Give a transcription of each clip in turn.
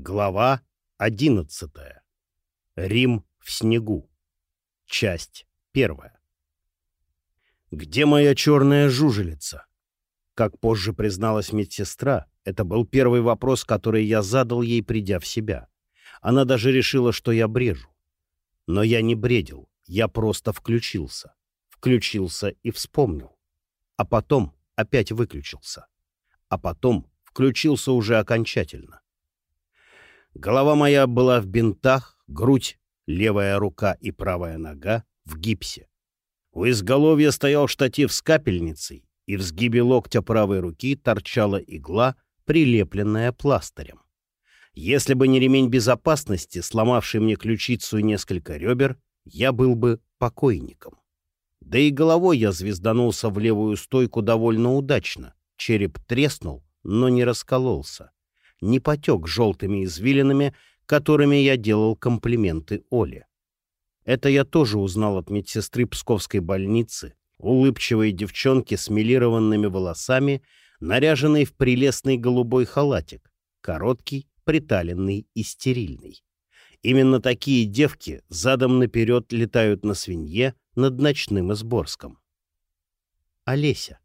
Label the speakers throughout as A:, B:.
A: Глава одиннадцатая. Рим в снегу. Часть первая. «Где моя черная жужелица?» Как позже призналась медсестра, это был первый вопрос, который я задал ей, придя в себя. Она даже решила, что я брежу. Но я не бредил, я просто включился. Включился и вспомнил. А потом опять выключился. А потом включился уже окончательно. Голова моя была в бинтах, грудь, левая рука и правая нога в гипсе. У изголовья стоял штатив с капельницей, и в сгибе локтя правой руки торчала игла, прилепленная пластырем. Если бы не ремень безопасности, сломавший мне ключицу и несколько ребер, я был бы покойником. Да и головой я звезданулся в левую стойку довольно удачно. Череп треснул, но не раскололся не потек желтыми извилинами, которыми я делал комплименты Оле. Это я тоже узнал от медсестры Псковской больницы, улыбчивой девчонки с милированными волосами, наряженной в прелестный голубой халатик, короткий, приталенный и стерильный. Именно такие девки задом наперед летают на свинье над ночным Изборском. Олеся.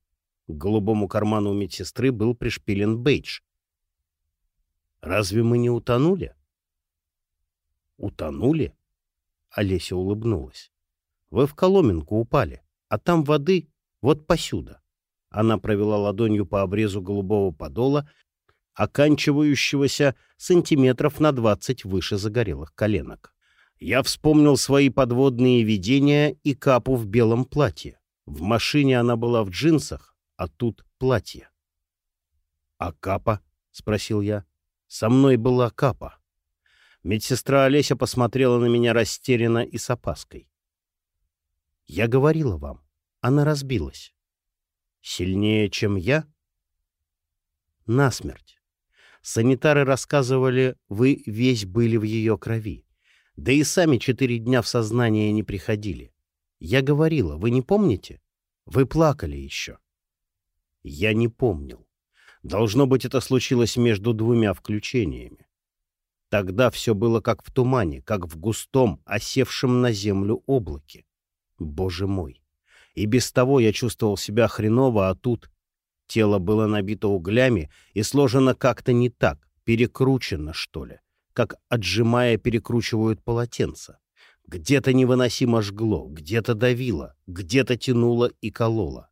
A: К голубому карману у медсестры был пришпилен бейдж, Разве мы не утонули? Утонули? Олеся улыбнулась. Вы в Коломенку упали, а там воды вот посюда. Она провела ладонью по обрезу голубого подола, оканчивающегося сантиметров на двадцать выше загорелых коленок. Я вспомнил свои подводные видения и капу в белом платье. В машине она была в джинсах, а тут платье. — А капа? — спросил я. Со мной была Капа. Медсестра Олеся посмотрела на меня растерянно и с опаской. «Я говорила вам, она разбилась. Сильнее, чем я?» «Насмерть. Санитары рассказывали, вы весь были в ее крови. Да и сами четыре дня в сознание не приходили. Я говорила, вы не помните? Вы плакали еще». Я не помнил. Должно быть, это случилось между двумя включениями. Тогда все было как в тумане, как в густом, осевшем на землю облаке. Боже мой! И без того я чувствовал себя хреново, а тут тело было набито углями и сложено как-то не так, перекручено, что ли, как отжимая перекручивают полотенца. Где-то невыносимо жгло, где-то давило, где-то тянуло и кололо.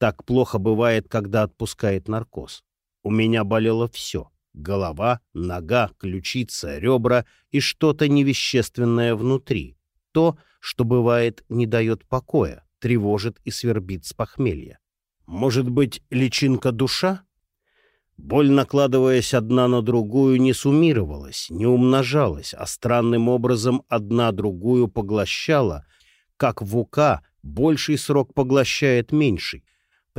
A: Так плохо бывает, когда отпускает наркоз. У меня болело все — голова, нога, ключица, ребра и что-то невещественное внутри. То, что бывает, не дает покоя, тревожит и свербит с похмелья. Может быть, личинка душа? Боль, накладываясь одна на другую, не суммировалась, не умножалась, а странным образом одна другую поглощала, как вука больший срок поглощает меньший,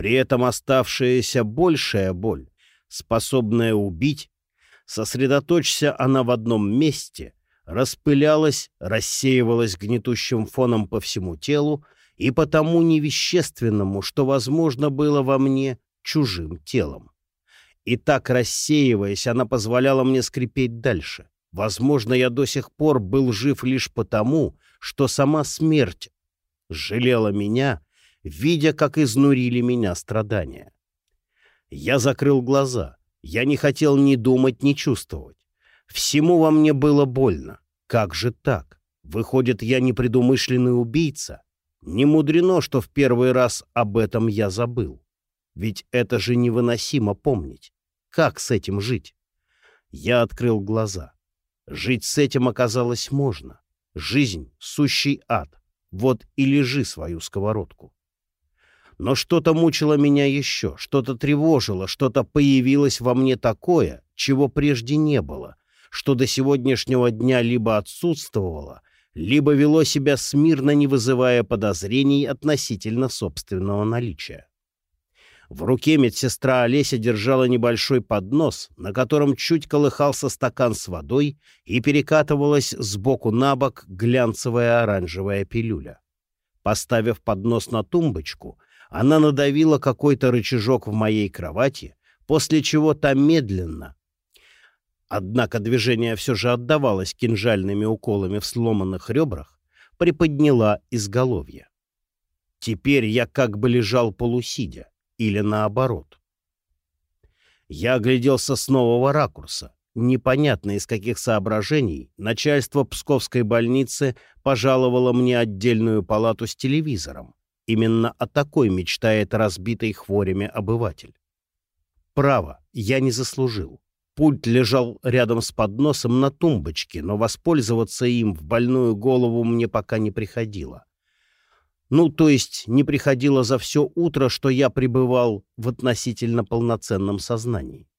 A: при этом оставшаяся большая боль, способная убить, сосредоточься она в одном месте, распылялась, рассеивалась гнетущим фоном по всему телу и по тому невещественному, что, возможно, было во мне чужим телом. И так рассеиваясь, она позволяла мне скрипеть дальше. Возможно, я до сих пор был жив лишь потому, что сама смерть жалела меня видя, как изнурили меня страдания. Я закрыл глаза. Я не хотел ни думать, ни чувствовать. Всему во мне было больно. Как же так? Выходит, я непредумышленный убийца? Не мудрено, что в первый раз об этом я забыл. Ведь это же невыносимо помнить. Как с этим жить? Я открыл глаза. Жить с этим оказалось можно. Жизнь — сущий ад. Вот и лежи свою сковородку. Но что-то мучило меня еще, что-то тревожило, что-то появилось во мне такое, чего прежде не было, что до сегодняшнего дня либо отсутствовало, либо вело себя смирно, не вызывая подозрений относительно собственного наличия. В руке медсестра Олеся держала небольшой поднос, на котором чуть колыхался стакан с водой и перекатывалась сбоку на бок глянцевая оранжевая пилюля. Поставив поднос на тумбочку, она надавила какой-то рычажок в моей кровати, после чего та медленно, однако движение все же отдавалось кинжальными уколами в сломанных ребрах, приподняла изголовье. Теперь я как бы лежал полусидя, или наоборот. Я огляделся с нового ракурса. Непонятно из каких соображений начальство Псковской больницы пожаловало мне отдельную палату с телевизором. Именно о такой мечтает разбитый хворями обыватель. Право, я не заслужил. Пульт лежал рядом с подносом на тумбочке, но воспользоваться им в больную голову мне пока не приходило. Ну, то есть не приходило за все утро, что я пребывал в относительно полноценном сознании.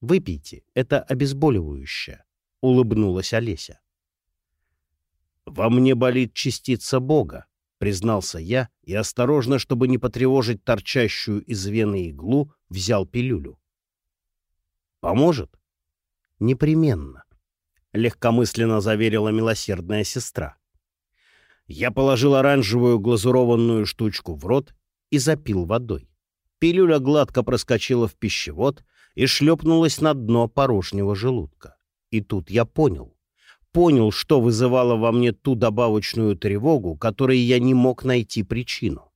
A: «Выпейте, это обезболивающее», — улыбнулась Олеся. «Во мне болит частица Бога», — признался я и, осторожно, чтобы не потревожить торчащую из вены иглу, взял пилюлю. «Поможет?» «Непременно», — легкомысленно заверила милосердная сестра. Я положил оранжевую глазурованную штучку в рот и запил водой. Пилюля гладко проскочила в пищевод и шлепнулась на дно порожнего желудка. И тут я понял. Понял, что вызывало во мне ту добавочную тревогу, которой я не мог найти причину.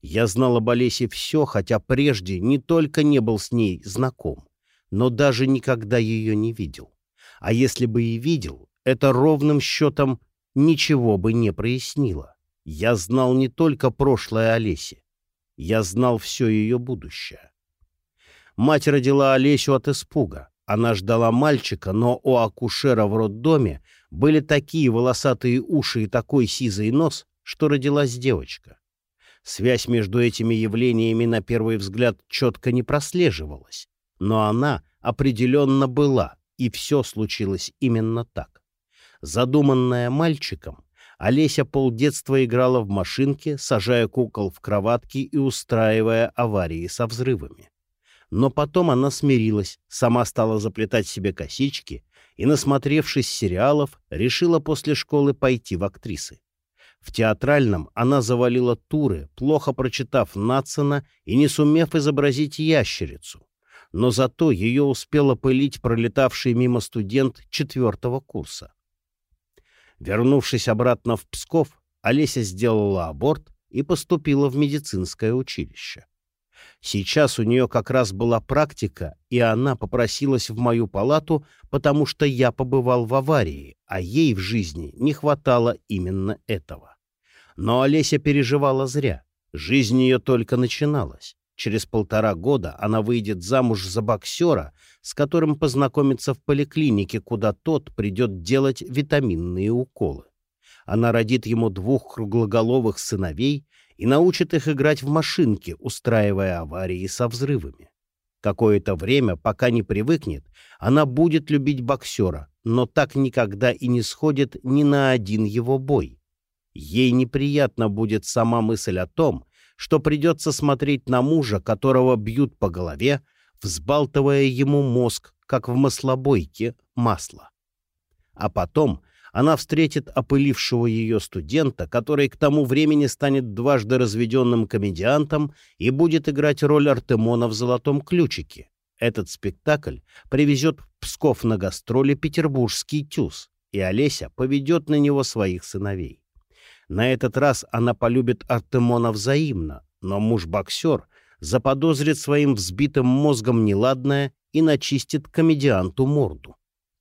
A: Я знал об Олесе все, хотя прежде не только не был с ней знаком, но даже никогда ее не видел. А если бы и видел, это ровным счетом ничего бы не прояснило. Я знал не только прошлое Олеси. Я знал все ее будущее. Мать родила Олесю от испуга. Она ждала мальчика, но у акушера в роддоме были такие волосатые уши и такой сизый нос, что родилась девочка. Связь между этими явлениями на первый взгляд четко не прослеживалась, но она определенно была, и все случилось именно так. Задуманная мальчиком, Олеся полдетства играла в машинке, сажая кукол в кроватки и устраивая аварии со взрывами. Но потом она смирилась, сама стала заплетать себе косички и, насмотревшись сериалов, решила после школы пойти в актрисы. В театральном она завалила туры, плохо прочитав Нацина и не сумев изобразить ящерицу. Но зато ее успела пылить пролетавший мимо студент четвертого курса. Вернувшись обратно в Псков, Олеся сделала аборт и поступила в медицинское училище. Сейчас у нее как раз была практика, и она попросилась в мою палату, потому что я побывал в аварии, а ей в жизни не хватало именно этого. Но Олеся переживала зря. Жизнь ее только начиналась. Через полтора года она выйдет замуж за боксера, с которым познакомится в поликлинике, куда тот придет делать витаминные уколы. Она родит ему двух круглоголовых сыновей и научит их играть в машинки, устраивая аварии со взрывами. Какое-то время, пока не привыкнет, она будет любить боксера, но так никогда и не сходит ни на один его бой. Ей неприятно будет сама мысль о том, что придется смотреть на мужа, которого бьют по голове, взбалтывая ему мозг, как в маслобойке, масло. А потом она встретит опылившего ее студента, который к тому времени станет дважды разведенным комедиантом и будет играть роль Артемона в «Золотом ключике». Этот спектакль привезет в Псков на гастроли петербургский тюз, и Олеся поведет на него своих сыновей. На этот раз она полюбит Артемона взаимно, но муж-боксер заподозрит своим взбитым мозгом неладное и начистит комедианту морду.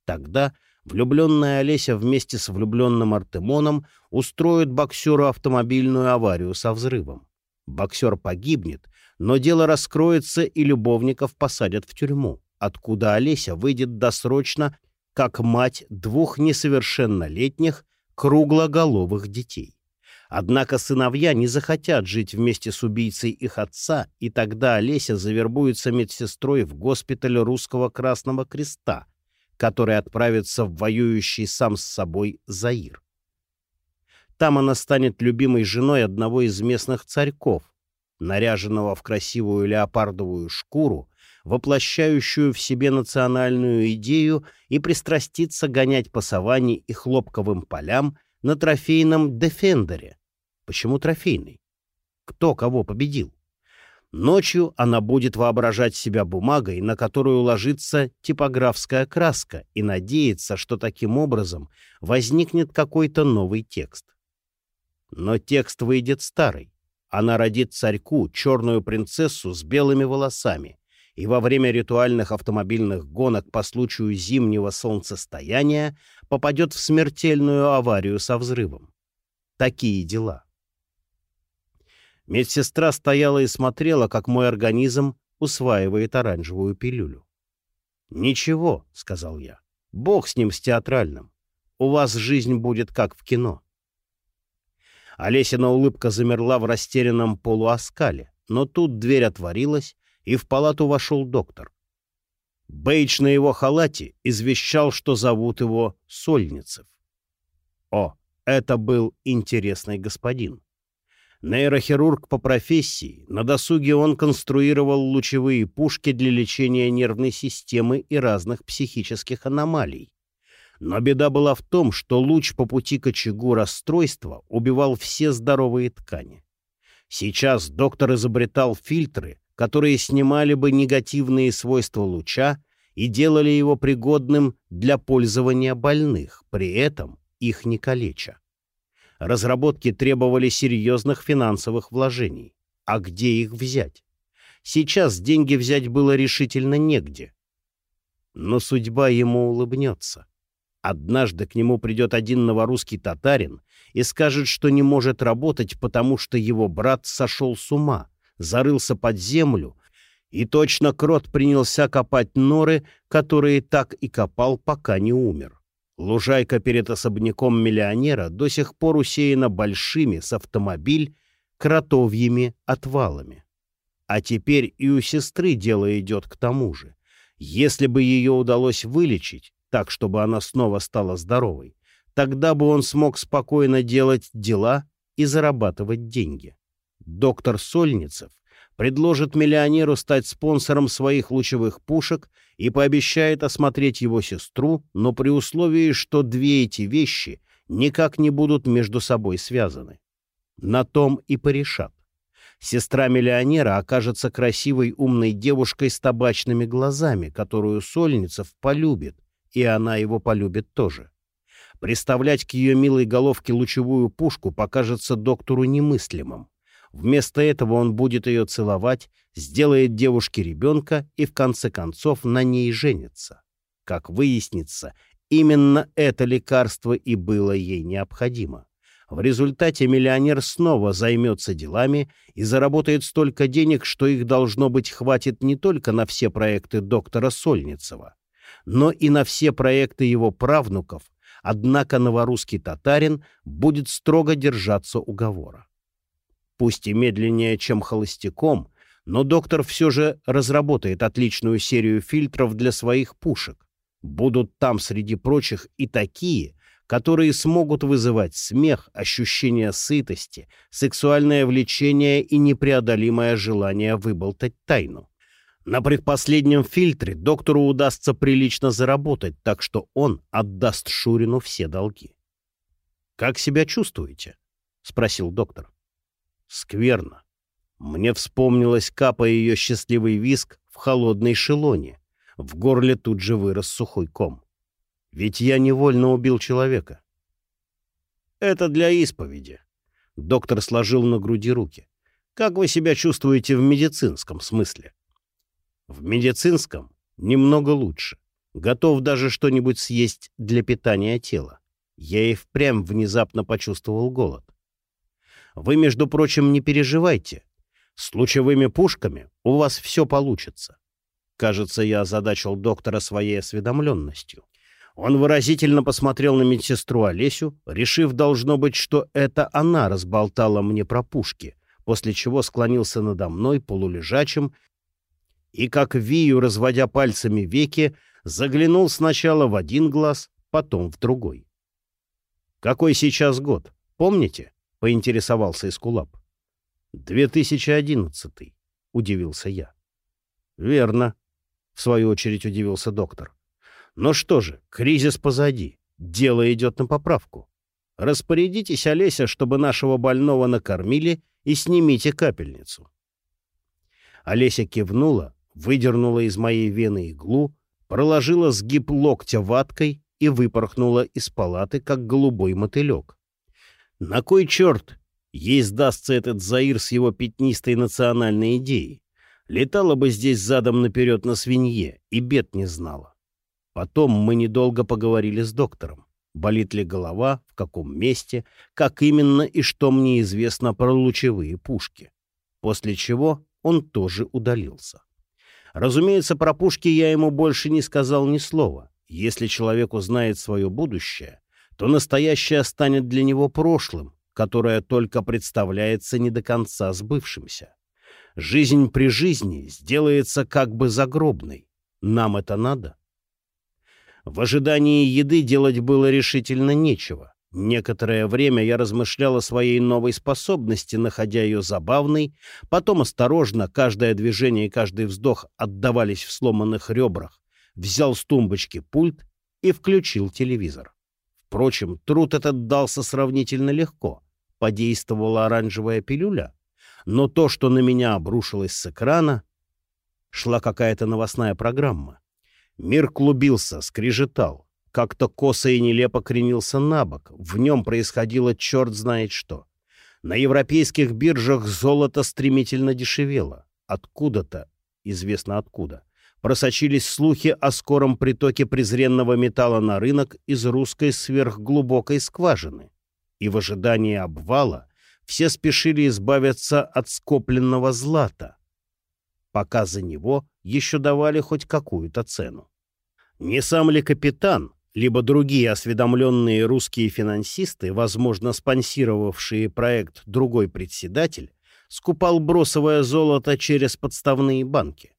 A: Тогда влюбленная Олеся вместе с влюбленным Артемоном устроит боксеру автомобильную аварию со взрывом. Боксер погибнет, но дело раскроется и любовников посадят в тюрьму, откуда Олеся выйдет досрочно как мать двух несовершеннолетних круглоголовых детей. Однако сыновья не захотят жить вместе с убийцей их отца, и тогда Олеся завербуется медсестрой в госпиталь Русского Красного Креста, который отправится в воюющий сам с собой Заир. Там она станет любимой женой одного из местных царьков, наряженного в красивую леопардовую шкуру, воплощающую в себе национальную идею и пристраститься гонять по саванне и хлопковым полям на трофейном «Дефендере». Почему трофейный? Кто кого победил? Ночью она будет воображать себя бумагой, на которую ложится типографская краска, и надеяться, что таким образом возникнет какой-то новый текст. Но текст выйдет старый. Она родит царьку, черную принцессу с белыми волосами, и во время ритуальных автомобильных гонок по случаю зимнего солнцестояния попадет в смертельную аварию со взрывом. Такие дела. Медсестра стояла и смотрела, как мой организм усваивает оранжевую пилюлю. «Ничего», — сказал я, — «бог с ним с театральным. У вас жизнь будет как в кино». Олесина улыбка замерла в растерянном полуоскале, но тут дверь отворилась, и в палату вошел доктор. Бейдж на его халате извещал, что зовут его Сольницев. О, это был интересный господин. Нейрохирург по профессии, на досуге он конструировал лучевые пушки для лечения нервной системы и разных психических аномалий. Но беда была в том, что луч по пути к очагу расстройства убивал все здоровые ткани. Сейчас доктор изобретал фильтры, которые снимали бы негативные свойства луча и делали его пригодным для пользования больных, при этом их не калеча. Разработки требовали серьезных финансовых вложений. А где их взять? Сейчас деньги взять было решительно негде. Но судьба ему улыбнется. Однажды к нему придет один новорусский татарин и скажет, что не может работать, потому что его брат сошел с ума, зарылся под землю, и точно крот принялся копать норы, которые так и копал, пока не умер. Лужайка перед особняком миллионера до сих пор усеяна большими с автомобиль кротовьими отвалами. А теперь и у сестры дело идет к тому же. Если бы ее удалось вылечить, так, чтобы она снова стала здоровой, тогда бы он смог спокойно делать дела и зарабатывать деньги доктор Сольницев предложит миллионеру стать спонсором своих лучевых пушек и пообещает осмотреть его сестру, но при условии, что две эти вещи никак не будут между собой связаны. На том и порешат. Сестра миллионера окажется красивой умной девушкой с табачными глазами, которую Сольницев полюбит, и она его полюбит тоже. Представлять к ее милой головке лучевую пушку покажется доктору немыслимым. Вместо этого он будет ее целовать, сделает девушке ребенка и в конце концов на ней женится. Как выяснится, именно это лекарство и было ей необходимо. В результате миллионер снова займется делами и заработает столько денег, что их должно быть хватит не только на все проекты доктора Сольницева, но и на все проекты его правнуков, однако новорусский татарин будет строго держаться уговора. Пусть и медленнее, чем холостяком, но доктор все же разработает отличную серию фильтров для своих пушек. Будут там, среди прочих, и такие, которые смогут вызывать смех, ощущение сытости, сексуальное влечение и непреодолимое желание выболтать тайну. На предпоследнем фильтре доктору удастся прилично заработать, так что он отдаст Шурину все долги. «Как себя чувствуете?» — спросил доктор. Скверно. Мне вспомнилась капа ее счастливый виск в холодной шелоне. В горле тут же вырос сухой ком. Ведь я невольно убил человека. Это для исповеди. Доктор сложил на груди руки. Как вы себя чувствуете в медицинском смысле? В медицинском немного лучше. Готов даже что-нибудь съесть для питания тела. Я и впрямь внезапно почувствовал голод. Вы, между прочим, не переживайте. С лучевыми пушками у вас все получится. Кажется, я озадачил доктора своей осведомленностью. Он выразительно посмотрел на медсестру Олесю, решив, должно быть, что это она разболтала мне про пушки, после чего склонился надо мной полулежачим и, как вию, разводя пальцами веки, заглянул сначала в один глаз, потом в другой. «Какой сейчас год? Помните?» — поинтересовался Искулап. «2011», — удивился я. «Верно», — в свою очередь удивился доктор. «Но что же, кризис позади, дело идет на поправку. Распорядитесь, Олеся, чтобы нашего больного накормили, и снимите капельницу». Олеся кивнула, выдернула из моей вены иглу, проложила сгиб локтя ваткой и выпорхнула из палаты, как голубой мотылек. На кой черт ей сдастся этот Заир с его пятнистой национальной идеей? Летала бы здесь задом наперед на свинье и бед не знала. Потом мы недолго поговорили с доктором. Болит ли голова, в каком месте, как именно и что мне известно про лучевые пушки. После чего он тоже удалился. Разумеется, про пушки я ему больше не сказал ни слова. Если человек узнает свое будущее, то настоящее станет для него прошлым, которое только представляется не до конца сбывшимся. Жизнь при жизни сделается как бы загробной. Нам это надо? В ожидании еды делать было решительно нечего. Некоторое время я размышлял о своей новой способности, находя ее забавной, потом осторожно, каждое движение и каждый вздох отдавались в сломанных ребрах, взял с тумбочки пульт и включил телевизор. Впрочем, труд этот дался сравнительно легко. Подействовала оранжевая пилюля, но то, что на меня обрушилось с экрана, шла какая-то новостная программа. Мир клубился, скрежетал, как-то косо и нелепо кренился на бок. В нем происходило черт знает что. На европейских биржах золото стремительно дешевело. Откуда-то, известно откуда, просочились слухи о скором притоке презренного металла на рынок из русской сверхглубокой скважины. И в ожидании обвала все спешили избавиться от скопленного злата, пока за него еще давали хоть какую-то цену. Не сам ли капитан, либо другие осведомленные русские финансисты, возможно, спонсировавшие проект другой председатель, скупал бросовое золото через подставные банки?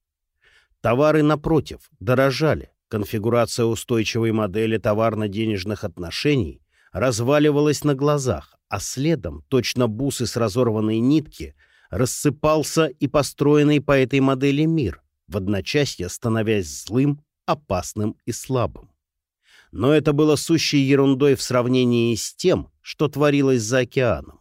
A: Товары, напротив, дорожали. Конфигурация устойчивой модели товарно-денежных отношений разваливалась на глазах, а следом, точно бусы с разорванной нитки, рассыпался и построенный по этой модели мир, в одночасье становясь злым, опасным и слабым. Но это было сущей ерундой в сравнении с тем, что творилось за океаном.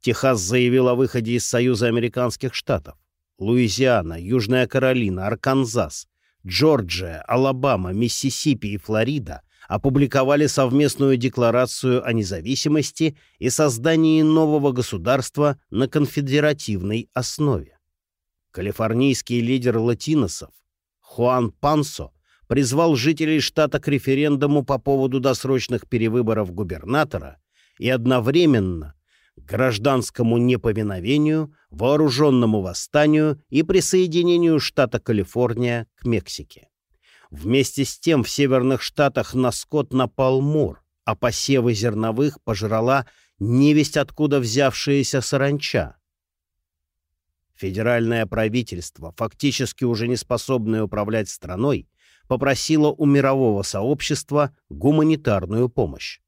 A: Техас заявил о выходе из Союза американских штатов. Луизиана, Южная Каролина, Арканзас, Джорджия, Алабама, Миссисипи и Флорида опубликовали совместную декларацию о независимости и создании нового государства на конфедеративной основе. Калифорнийский лидер латиносов Хуан Пансо призвал жителей штата к референдуму по поводу досрочных перевыборов губернатора и одновременно гражданскому неповиновению, вооруженному восстанию и присоединению штата Калифорния к Мексике. Вместе с тем в северных штатах на скот напал мор, а посевы зерновых пожрала невесть откуда взявшаяся саранча. Федеральное правительство, фактически уже не способное управлять страной, попросило у мирового сообщества гуманитарную помощь.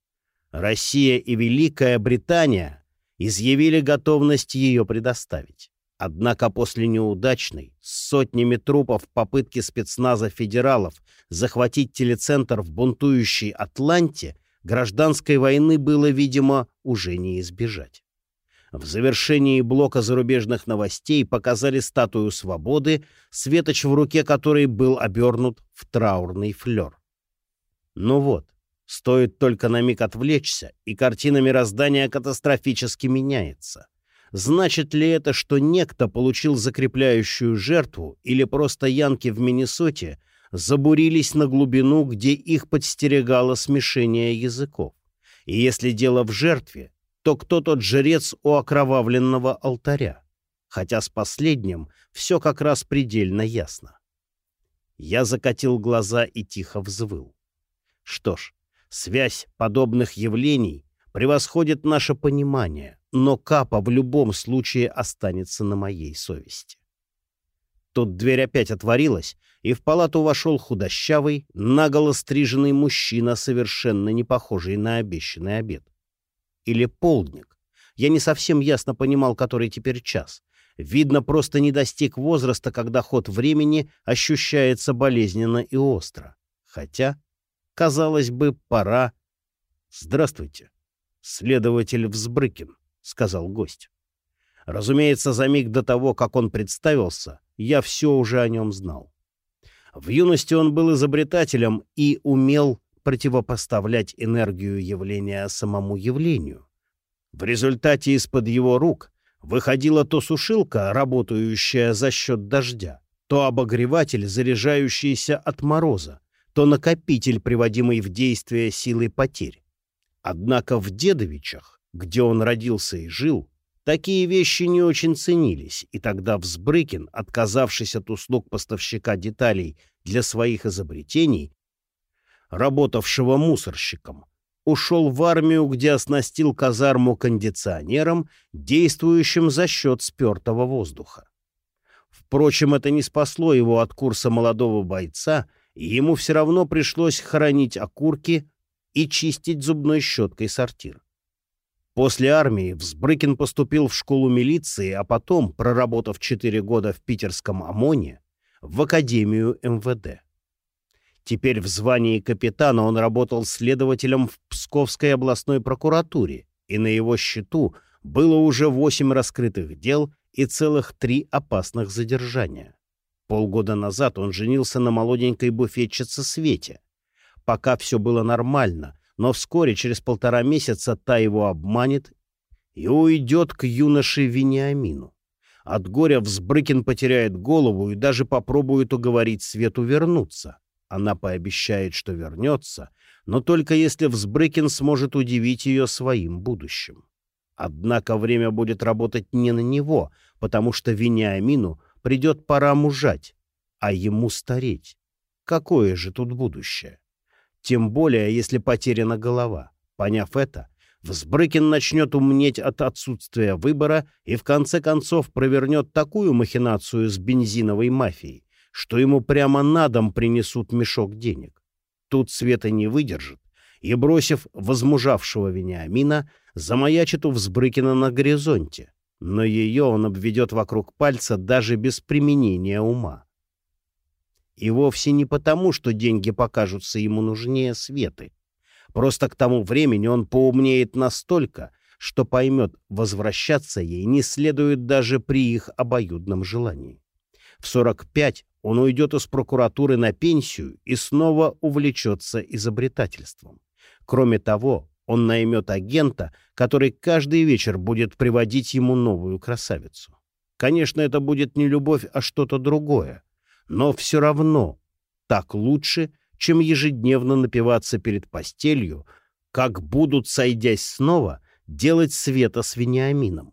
A: Россия и Великая Британия изъявили готовность ее предоставить. Однако после неудачной, с сотнями трупов попытки спецназа федералов захватить телецентр в бунтующей Атланте, гражданской войны было, видимо, уже не избежать. В завершении блока зарубежных новостей показали статую свободы, светоч в руке которой был обернут в траурный флер. Ну вот, стоит только на миг отвлечься, и картина мироздания катастрофически меняется. Значит ли это, что некто получил закрепляющую жертву, или просто янки в Миннесоте забурились на глубину, где их подстерегало смешение языков? И если дело в жертве, то кто тот жрец у окровавленного алтаря? Хотя с последним все как раз предельно ясно. Я закатил глаза и тихо взвыл. Что ж, связь подобных явлений превосходит наше понимание, но капа в любом случае останется на моей совести. Тут дверь опять отворилась, и в палату вошел худощавый, наголо стриженный мужчина, совершенно не похожий на обещанный обед. Или полдник. Я не совсем ясно понимал, который теперь час. Видно, просто не достиг возраста, когда ход времени ощущается болезненно и остро. Хотя, казалось бы, пора... «Здравствуйте, следователь Взбрыкин», — сказал гость. Разумеется, за миг до того, как он представился, я все уже о нем знал. В юности он был изобретателем и умел противопоставлять энергию явления самому явлению. В результате из-под его рук выходила то сушилка, работающая за счет дождя, то обогреватель, заряжающийся от мороза, то накопитель, приводимый в действие силой потерь. Однако в Дедовичах, где он родился и жил, такие вещи не очень ценились, и тогда Взбрыкин, отказавшись от услуг поставщика деталей для своих изобретений, работавшего мусорщиком, ушел в армию, где оснастил казарму кондиционером, действующим за счет спертого воздуха. Впрочем, это не спасло его от курса молодого бойца, и ему все равно пришлось хоронить окурки и чистить зубной щеткой сортир. После армии Взбрыкин поступил в школу милиции, а потом, проработав четыре года в питерском ОМОНе, в Академию МВД. Теперь в звании капитана он работал следователем в Псковской областной прокуратуре, и на его счету было уже восемь раскрытых дел и целых три опасных задержания. Полгода назад он женился на молоденькой буфетчице Свете. Пока все было нормально, но вскоре, через полтора месяца, та его обманет и уйдет к юноше Вениамину. От горя Взбрыкин потеряет голову и даже попробует уговорить Свету вернуться. Она пообещает, что вернется, но только если Взбрыкин сможет удивить ее своим будущим. Однако время будет работать не на него, потому что Вениамину придет пора мужать, а ему стареть. Какое же тут будущее? Тем более, если потеряна голова. Поняв это, Взбрыкин начнет умнеть от отсутствия выбора и в конце концов провернет такую махинацию с бензиновой мафией, что ему прямо на дом принесут мешок денег. Тут Света не выдержит и, бросив возмужавшего Вениамина, замаячит у Взбрыкина на горизонте, но ее он обведет вокруг пальца даже без применения ума. И вовсе не потому, что деньги покажутся ему нужнее Светы. Просто к тому времени он поумнеет настолько, что поймет, возвращаться ей не следует даже при их обоюдном желании. В 45 он уйдет из прокуратуры на пенсию и снова увлечется изобретательством. Кроме того, он наймет агента, который каждый вечер будет приводить ему новую красавицу. Конечно, это будет не любовь, а что-то другое. Но все равно так лучше, чем ежедневно напиваться перед постелью, как будут, сойдясь снова, делать Света с Вениамином.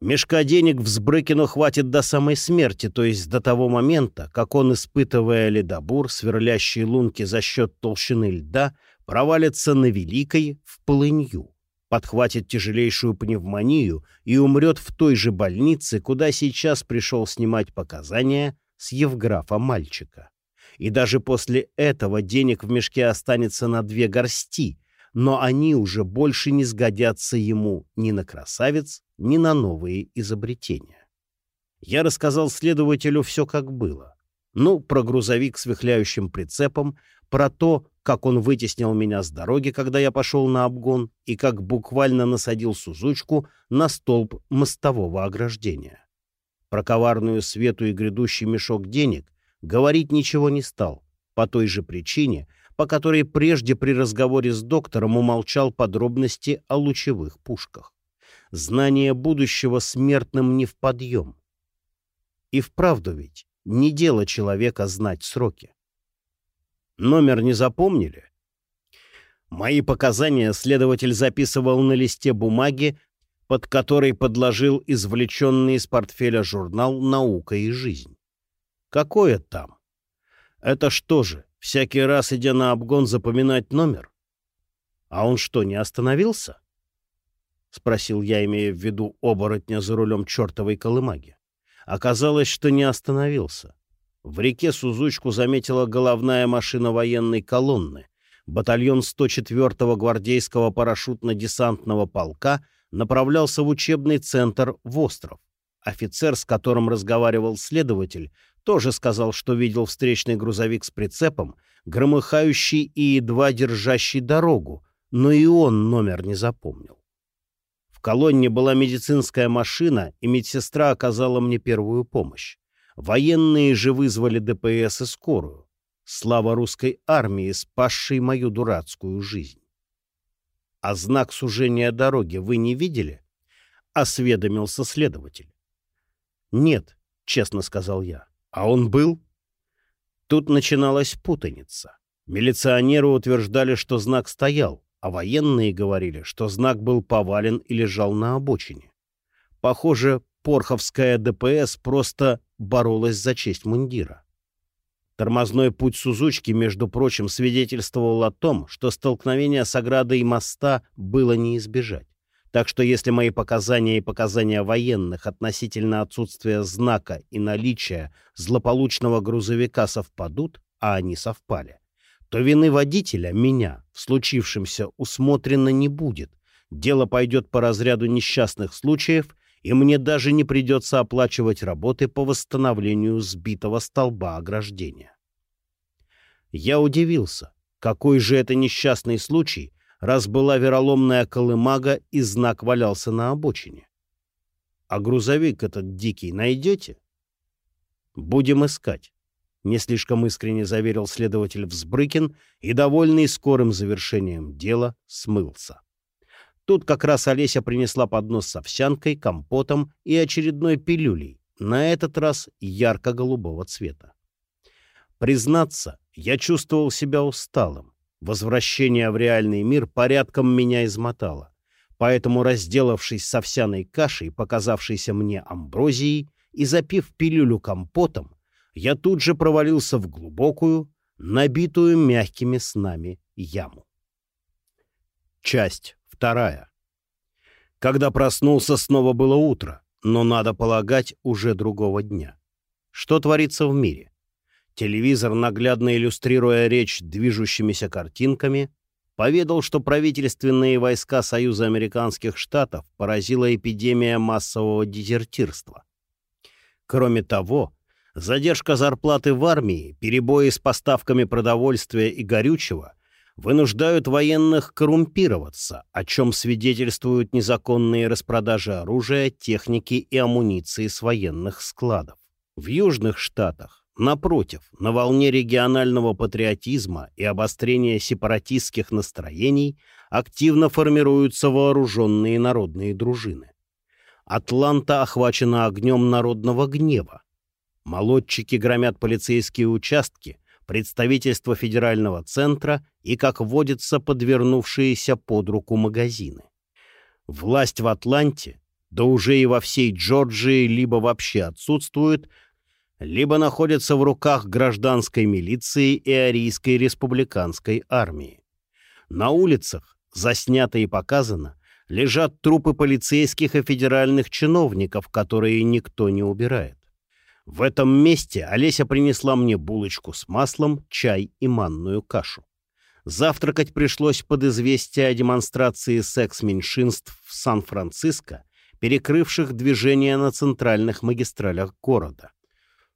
A: Мешка денег в Сбрыкину хватит до самой смерти, то есть до того момента, как он, испытывая ледобур, сверлящие лунки за счет толщины льда, провалится на Великой в полынью, подхватит тяжелейшую пневмонию и умрет в той же больнице, куда сейчас пришел снимать показания с Евграфа мальчика. И даже после этого денег в мешке останется на две горсти, но они уже больше не сгодятся ему ни на красавец, ни на новые изобретения. Я рассказал следователю все как было. Ну, про грузовик с вихляющим прицепом, про то, как он вытеснил меня с дороги, когда я пошел на обгон, и как буквально насадил Сузучку на столб мостового ограждения. Про коварную свету и грядущий мешок денег говорить ничего не стал, по той же причине, по которой прежде при разговоре с доктором умолчал подробности о лучевых пушках знание будущего смертным не в подъем. И вправду ведь не дело человека знать сроки. Номер не запомнили? Мои показания следователь записывал на листе бумаги, под который подложил извлеченный из портфеля журнал «Наука и жизнь». Какое там? Это что же, всякий раз, идя на обгон, запоминать номер? А он что, не остановился? — спросил я, имея в виду оборотня за рулем чертовой колымаги. Оказалось, что не остановился. В реке Сузучку заметила головная машина военной колонны. Батальон 104-го гвардейского парашютно-десантного полка направлялся в учебный центр в остров. Офицер, с которым разговаривал следователь, тоже сказал, что видел встречный грузовик с прицепом, громыхающий и едва держащий дорогу, но и он номер не запомнил. В колонне была медицинская машина, и медсестра оказала мне первую помощь. Военные же вызвали ДПС и скорую. Слава русской армии, спасшей мою дурацкую жизнь. «А знак сужения дороги вы не видели?» — осведомился следователь. «Нет», — честно сказал я. «А он был?» Тут начиналась путаница. Милиционеры утверждали, что знак стоял, а военные говорили, что знак был повален и лежал на обочине. Похоже, Порховская ДПС просто боролась за честь мундира. Тормозной путь Сузучки, между прочим, свидетельствовал о том, что столкновение с оградой моста было не избежать. Так что если мои показания и показания военных относительно отсутствия знака и наличия злополучного грузовика совпадут, а они совпали, то вины водителя, меня, в случившемся усмотрено не будет. Дело пойдет по разряду несчастных случаев, и мне даже не придется оплачивать работы по восстановлению сбитого столба ограждения. Я удивился, какой же это несчастный случай, раз была вероломная колымага и знак валялся на обочине. А грузовик этот дикий найдете? Будем искать. Не слишком искренне заверил следователь Взбрыкин и, довольный скорым завершением дела, смылся. Тут как раз Олеся принесла поднос с овсянкой, компотом и очередной пилюлей, на этот раз ярко-голубого цвета. Признаться, я чувствовал себя усталым. Возвращение в реальный мир порядком меня измотало. Поэтому, разделавшись с овсяной кашей, показавшейся мне амброзией, и запив пилюлю компотом, я тут же провалился в глубокую, набитую мягкими снами яму. Часть Вторая. Когда проснулся, снова было утро, но, надо полагать, уже другого дня. Что творится в мире? Телевизор, наглядно иллюстрируя речь движущимися картинками, поведал, что правительственные войска Союза Американских Штатов поразила эпидемия массового дезертирства. Кроме того, задержка зарплаты в армии, перебои с поставками продовольствия и горючего вынуждают военных коррумпироваться, о чем свидетельствуют незаконные распродажи оружия, техники и амуниции с военных складов. В южных штатах, напротив, на волне регионального патриотизма и обострения сепаратистских настроений активно формируются вооруженные народные дружины. Атланта охвачена огнем народного гнева. Молодчики громят полицейские участки – представительство федерального центра и, как водится, подвернувшиеся под руку магазины. Власть в Атланте, да уже и во всей Джорджии, либо вообще отсутствует, либо находится в руках гражданской милиции и арийской республиканской армии. На улицах, заснято и показано, лежат трупы полицейских и федеральных чиновников, которые никто не убирает. В этом месте Олеся принесла мне булочку с маслом, чай и манную кашу. Завтракать пришлось под известие о демонстрации секс-меньшинств в Сан-Франциско, перекрывших движение на центральных магистралях города.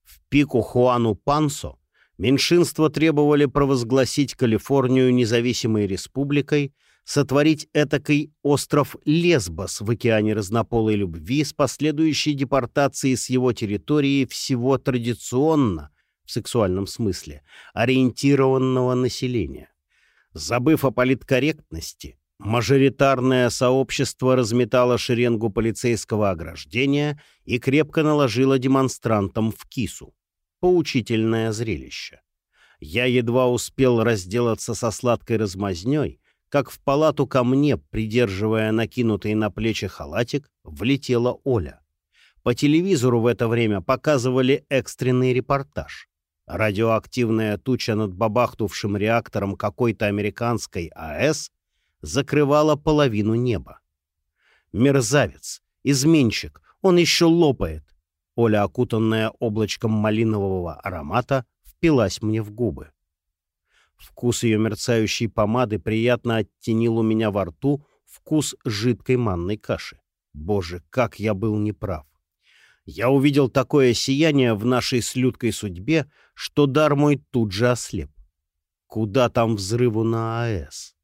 A: В пику Хуану Пансо меньшинства требовали провозгласить Калифорнию независимой республикой сотворить этакий остров Лесбос в океане разнополой любви с последующей депортацией с его территории всего традиционно, в сексуальном смысле, ориентированного населения. Забыв о политкорректности, мажоритарное сообщество разметало шеренгу полицейского ограждения и крепко наложило демонстрантам в кису. Поучительное зрелище. Я едва успел разделаться со сладкой размазнёй, как в палату ко мне, придерживая накинутый на плечи халатик, влетела Оля. По телевизору в это время показывали экстренный репортаж. Радиоактивная туча над бабахнувшим реактором какой-то американской АЭС закрывала половину неба. Мерзавец, изменщик, он еще лопает. Оля, окутанная облачком малинового аромата, впилась мне в губы. Вкус ее мерцающей помады приятно оттенил у меня во рту вкус жидкой манной каши. Боже, как я был неправ! Я увидел такое сияние в нашей с Людкой судьбе, что дар мой тут же ослеп. Куда там взрыву на АЭС?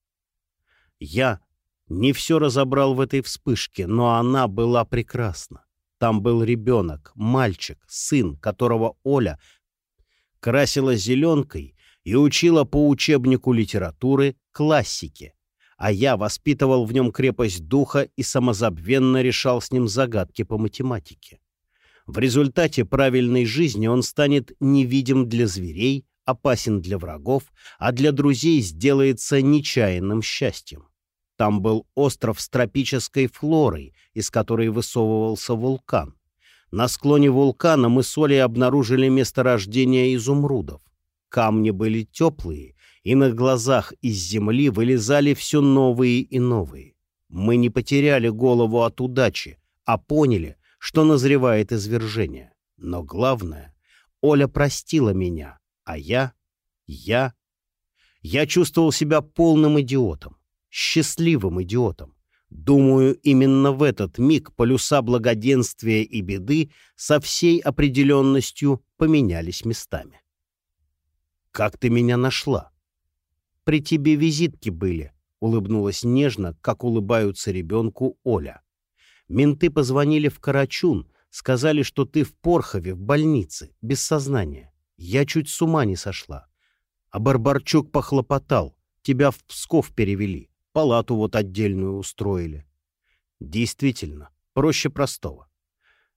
A: Я, Не все разобрал в этой вспышке, но она была прекрасна. Там был ребенок, мальчик, сын, которого Оля красила зеленкой и учила по учебнику литературы классики, а я воспитывал в нем крепость духа и самозабвенно решал с ним загадки по математике. В результате правильной жизни он станет невидим для зверей, опасен для врагов, а для друзей сделается нечаянным счастьем. Там был остров с тропической флорой, из которой высовывался вулкан. На склоне вулкана мы с Олей обнаружили месторождение изумрудов. Камни были теплые, и на глазах из земли вылезали все новые и новые. Мы не потеряли голову от удачи, а поняли, что назревает извержение. Но главное, Оля простила меня, а я... я... Я чувствовал себя полным идиотом счастливым идиотом. Думаю, именно в этот миг полюса благоденствия и беды со всей определенностью поменялись местами. «Как ты меня нашла?» «При тебе визитки были», — улыбнулась нежно, как улыбаются ребенку Оля. «Менты позвонили в Карачун, сказали, что ты в Порхове, в больнице, без сознания. Я чуть с ума не сошла. А Барбарчук похлопотал, тебя в Псков перевели палату вот отдельную устроили. Действительно, проще простого.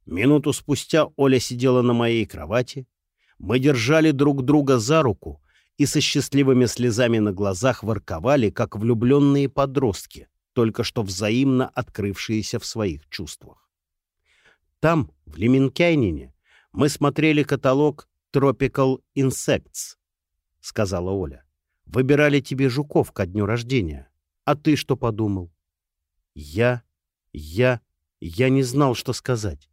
A: Минуту спустя Оля сидела на моей кровати. Мы держали друг друга за руку и со счастливыми слезами на глазах ворковали, как влюбленные подростки, только что взаимно открывшиеся в своих чувствах. Там, в Леменкайнине, мы смотрели каталог Tropical Insects, — сказала Оля. Выбирали тебе жуков ко дню рождения. А ты что подумал? Я, я, я не знал, что сказать.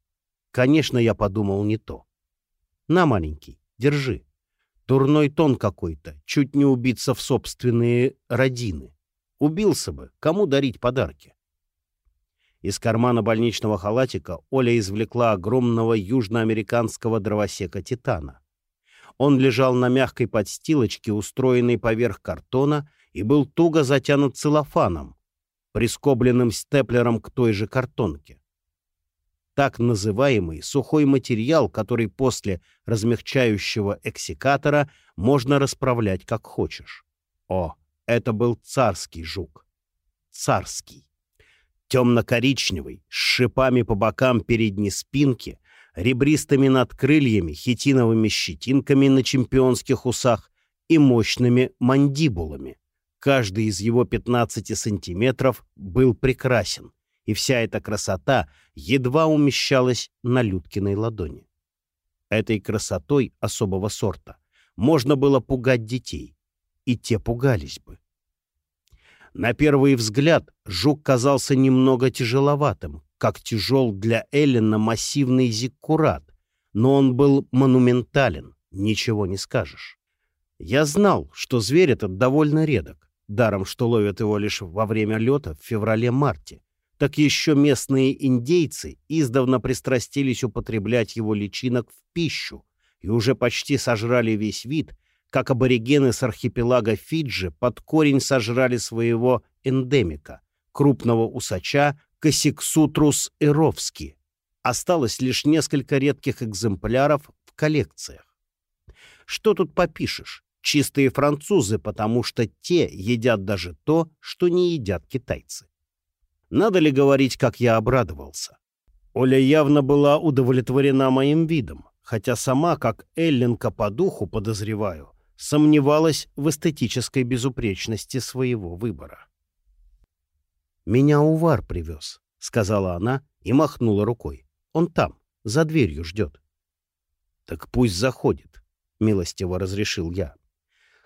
A: Конечно, я подумал не то. На, маленький, держи. Турной тон какой-то, чуть не убиться в собственные родины. Убился бы, кому дарить подарки? Из кармана больничного халатика Оля извлекла огромного южноамериканского дровосека «Титана». Он лежал на мягкой подстилочке, устроенной поверх картона, и был туго затянут целлофаном, прискобленным степлером к той же картонке. Так называемый сухой материал, который после размягчающего эксикатора можно расправлять как хочешь. О, это был царский жук. Царский. Темно-коричневый, с шипами по бокам передней спинки, ребристыми надкрыльями, хитиновыми щетинками на чемпионских усах и мощными мандибулами. Каждый из его 15 сантиметров был прекрасен, и вся эта красота едва умещалась на Людкиной ладони. Этой красотой особого сорта можно было пугать детей, и те пугались бы. На первый взгляд жук казался немного тяжеловатым, как тяжел для Эллина массивный зиккурат, но он был монументален, ничего не скажешь. Я знал, что зверь этот довольно редок, даром что ловят его лишь во время лета в феврале-марте, так еще местные индейцы издавна пристрастились употреблять его личинок в пищу и уже почти сожрали весь вид, как аборигены с архипелага Фиджи под корень сожрали своего эндемика, крупного усача Косиксутрус эровски. Осталось лишь несколько редких экземпляров в коллекциях. Что тут попишешь? чистые французы, потому что те едят даже то, что не едят китайцы. Надо ли говорить, как я обрадовался? Оля явно была удовлетворена моим видом, хотя сама, как Эллинка по духу, подозреваю, сомневалась в эстетической безупречности своего выбора. «Меня Увар привез», — сказала она и махнула рукой. «Он там, за дверью ждет». «Так пусть заходит», — милостиво разрешил я.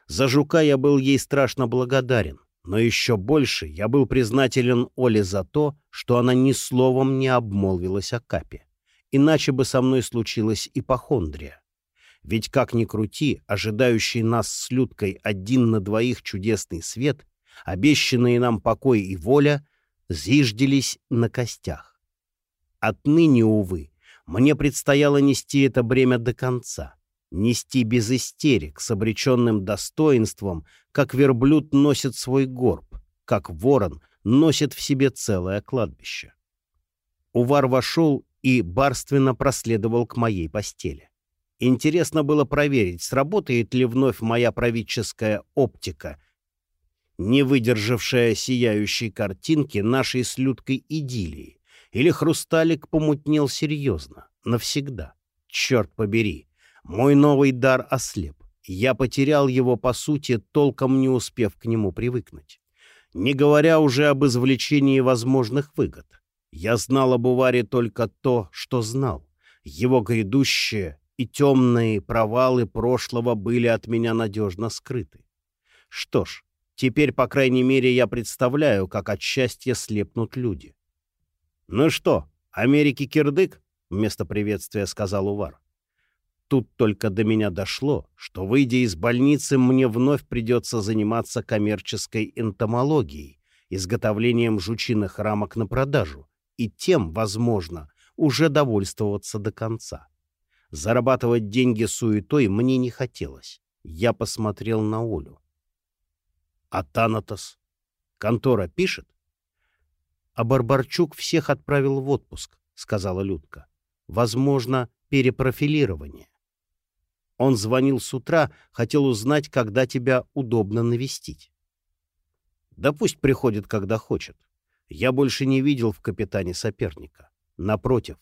A: За жука я был ей страшно благодарен, но еще больше я был признателен Оле за то, что она ни словом не обмолвилась о капе. Иначе бы со мной случилась ипохондрия. Ведь как ни крути, ожидающий нас с Людкой один на двоих чудесный свет, обещанные нам покой и воля, зиждились на костях. Отныне, увы, мне предстояло нести это бремя до конца — нести без истерик, с обреченным достоинством, как верблюд носит свой горб, как ворон носит в себе целое кладбище. Увар вошел и барственно проследовал к моей постели. Интересно было проверить, сработает ли вновь моя правительская оптика, не выдержавшая сияющей картинки нашей с Людкой идиллии, или хрусталик помутнел серьезно, навсегда. Черт побери, мой новый дар ослеп. Я потерял его, по сути, толком не успев к нему привыкнуть. Не говоря уже об извлечении возможных выгод. Я знал об Уваре только то, что знал. Его грядущее и темные провалы прошлого были от меня надежно скрыты. Что ж, теперь, по крайней мере, я представляю, как от счастья слепнут люди. «Ну что, Америки кирдык?» — вместо приветствия сказал Увар. Тут только до меня дошло, что, выйдя из больницы, мне вновь придется заниматься коммерческой энтомологией, изготовлением жучиных рамок на продажу, и тем, возможно, уже довольствоваться до конца. Зарабатывать деньги суетой мне не хотелось. Я посмотрел на Олю. А Танатос? Контора пишет? А Барбарчук всех отправил в отпуск, сказала Людка. Возможно, перепрофилирование. Он звонил с утра, хотел узнать, когда тебя удобно навестить. Да пусть приходит, когда хочет. Я больше не видел в капитане соперника. Напротив,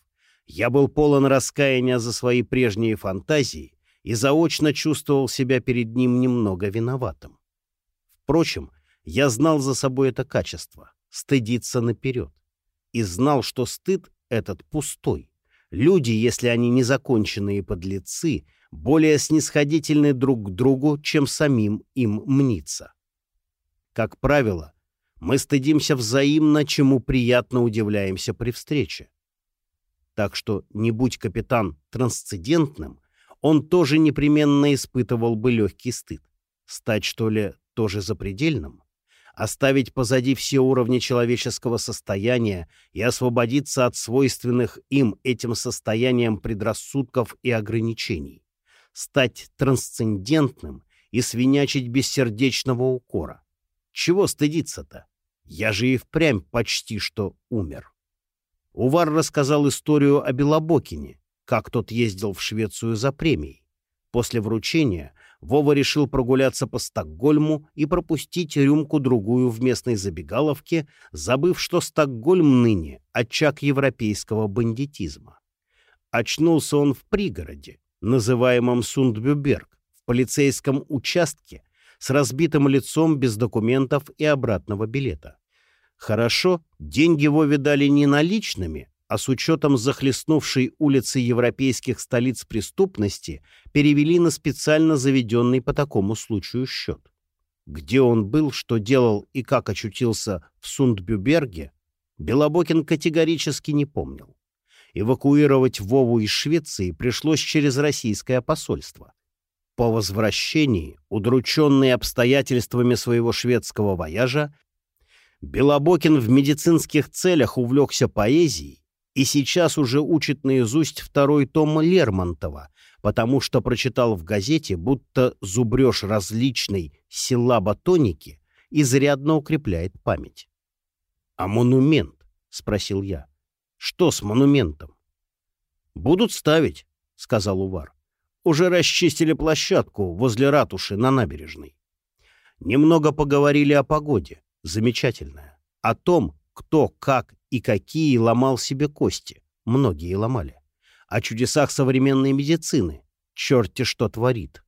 A: я был полон раскаяния за свои прежние фантазии и заочно чувствовал себя перед ним немного виноватым. Впрочем, я знал за собой это качество — стыдиться наперед. И знал, что стыд этот пустой. Люди, если они незаконченные подлецы, более снисходительны друг к другу, чем самим им мнится. Как правило, мы стыдимся взаимно, чему приятно удивляемся при встрече. Так что, не будь капитан трансцендентным, он тоже непременно испытывал бы легкий стыд. Стать, что ли, тоже запредельным? Оставить позади все уровни человеческого состояния и освободиться от свойственных им этим состоянием предрассудков и ограничений. Стать трансцендентным и свинячить без сердечного укора. Чего стыдиться-то? Я же и впрямь почти что умер. Увар рассказал историю о Белобокине, как тот ездил в Швецию за премией. После вручения Вова решил прогуляться по Стокгольму и пропустить рюмку-другую в местной забегаловке, забыв, что Стокгольм ныне — очаг европейского бандитизма. Очнулся он в пригороде, называемом Сундбюберг, в полицейском участке, с разбитым лицом без документов и обратного билета. Хорошо, деньги Вове дали не наличными, а с учетом захлестнувшей улицы европейских столиц преступности перевели на специально заведенный по такому случаю счет. Где он был, что делал и как очутился в Сундбюберге, Белобокин категорически не помнил. Эвакуировать Вову из Швеции пришлось через российское посольство. По возвращении, удрученный обстоятельствами своего шведского вояжа, Белобокин в медицинских целях увлекся поэзией и сейчас уже учит наизусть второй том Лермонтова, потому что прочитал в газете, будто зубреж различной силаботоники изрядно укрепляет память. «А монумент?» — спросил я. «Что с монументом?» «Будут ставить», — сказал Увар. «Уже расчистили площадку возле ратуши на набережной». Немного поговорили о погоде замечательная. О том, кто, как и какие ломал себе кости. Многие ломали. О чудесах современной медицины. Черти что творит.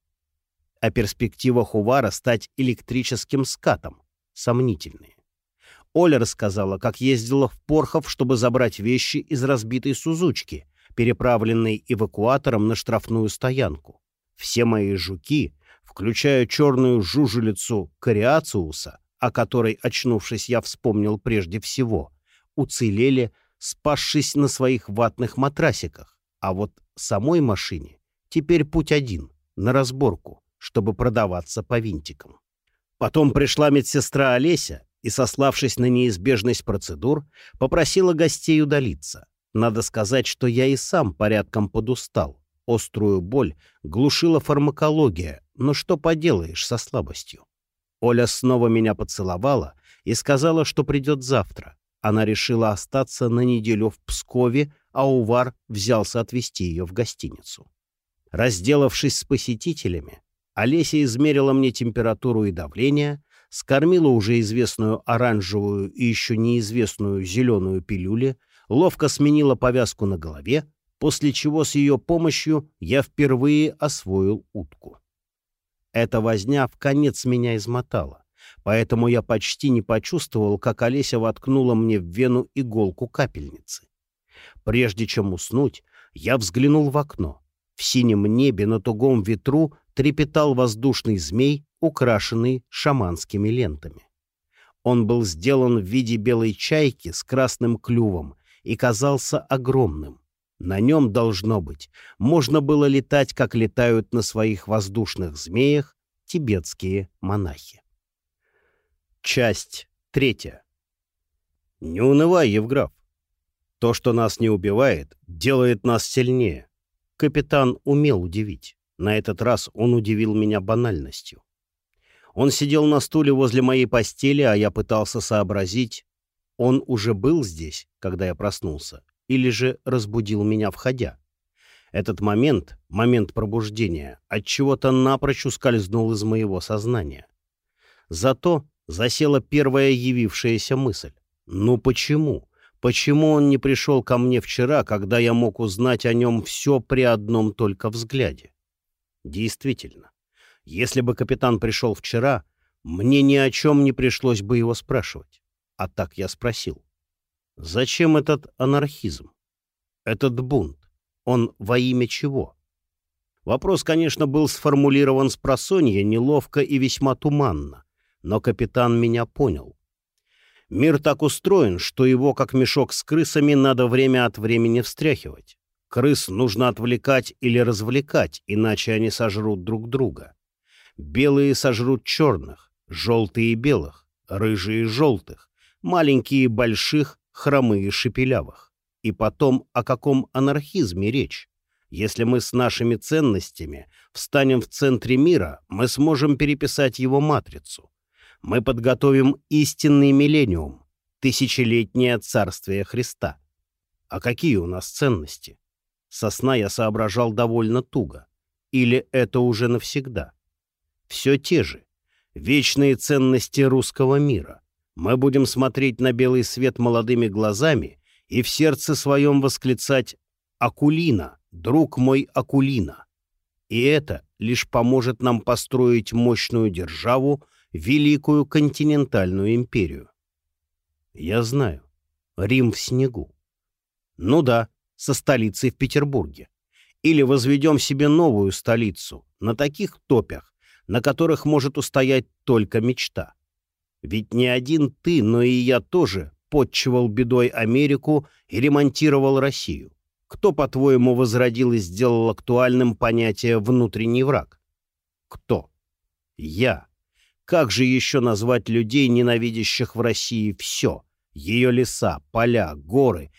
A: О перспективах Увара стать электрическим скатом. Сомнительные. Оля рассказала, как ездила в Порхов, чтобы забрать вещи из разбитой Сузучки, переправленной эвакуатором на штрафную стоянку. Все мои жуки, включая черную жужелицу Кориациуса, о которой, очнувшись, я вспомнил прежде всего, уцелели, спасшись на своих ватных матрасиках, а вот самой машине теперь путь один — на разборку, чтобы продаваться по винтикам. Потом пришла медсестра Олеся и, сославшись на неизбежность процедур, попросила гостей удалиться. Надо сказать, что я и сам порядком подустал. Острую боль глушила фармакология, но что поделаешь со слабостью. Оля снова меня поцеловала и сказала, что придет завтра. Она решила остаться на неделю в Пскове, а Увар взялся отвезти ее в гостиницу. Разделавшись с посетителями, Олеся измерила мне температуру и давление, скормила уже известную оранжевую и еще неизвестную зеленую пилюли, ловко сменила повязку на голове, после чего с ее помощью я впервые освоил утку. Эта возня в конец меня измотала поэтому я почти не почувствовал, как Олеся воткнула мне в вену иголку капельницы. Прежде чем уснуть, я взглянул в окно. В синем небе на тугом ветру трепетал воздушный змей, украшенный шаманскими лентами. Он был сделан в виде белой чайки с красным клювом и казался огромным. На нем, должно быть, можно было летать, как летают на своих воздушных змеях тибетские монахи. Часть третья. Не унывай, Евграф. То, что нас не убивает, делает нас сильнее. Капитан умел удивить. На этот раз он удивил меня банальностью. Он сидел на стуле возле моей постели, а я пытался сообразить, он уже был здесь, когда я проснулся, или же разбудил меня входя. Этот момент, момент пробуждения, от чего то напрочь ускользнул из моего сознания. Зато засела первая явившаяся мысль. Ну почему? Почему он не пришел ко мне вчера, когда я мог узнать о нем все при одном только взгляде? Действительно, если бы капитан пришел вчера, мне ни о чем не пришлось бы его спрашивать. А так я спросил. Зачем этот анархизм? Этот бунт? Он во имя чего? Вопрос, конечно, был сформулирован с просонья неловко и весьма туманно но капитан меня понял. Мир так устроен, что его, как мешок с крысами, надо время от времени встряхивать. Крыс нужно отвлекать или развлекать, иначе они сожрут друг друга. Белые сожрут черных, желтые белых, рыжие желтых, маленькие больших, хромые шепелявых. И потом, о каком анархизме речь? Если мы с нашими ценностями встанем в центре мира, мы сможем переписать его матрицу мы подготовим истинный миллениум, тысячелетнее царствие Христа. А какие у нас ценности? Со сна я соображал довольно туго. Или это уже навсегда? Все те же. Вечные ценности русского мира. Мы будем смотреть на белый свет молодыми глазами и в сердце своем восклицать «Акулина, друг мой Акулина». И это лишь поможет нам построить мощную державу, Великую континентальную империю. Я знаю. Рим в снегу. Ну да, со столицей в Петербурге. Или возведем себе новую столицу на таких топях, на которых может устоять только мечта. Ведь не один ты, но и я тоже подчивал бедой Америку и ремонтировал Россию. Кто, по-твоему, возродил и сделал актуальным понятие «внутренний враг»? Кто? Я. Как же еще назвать людей, ненавидящих в России все? Ее леса, поля, горы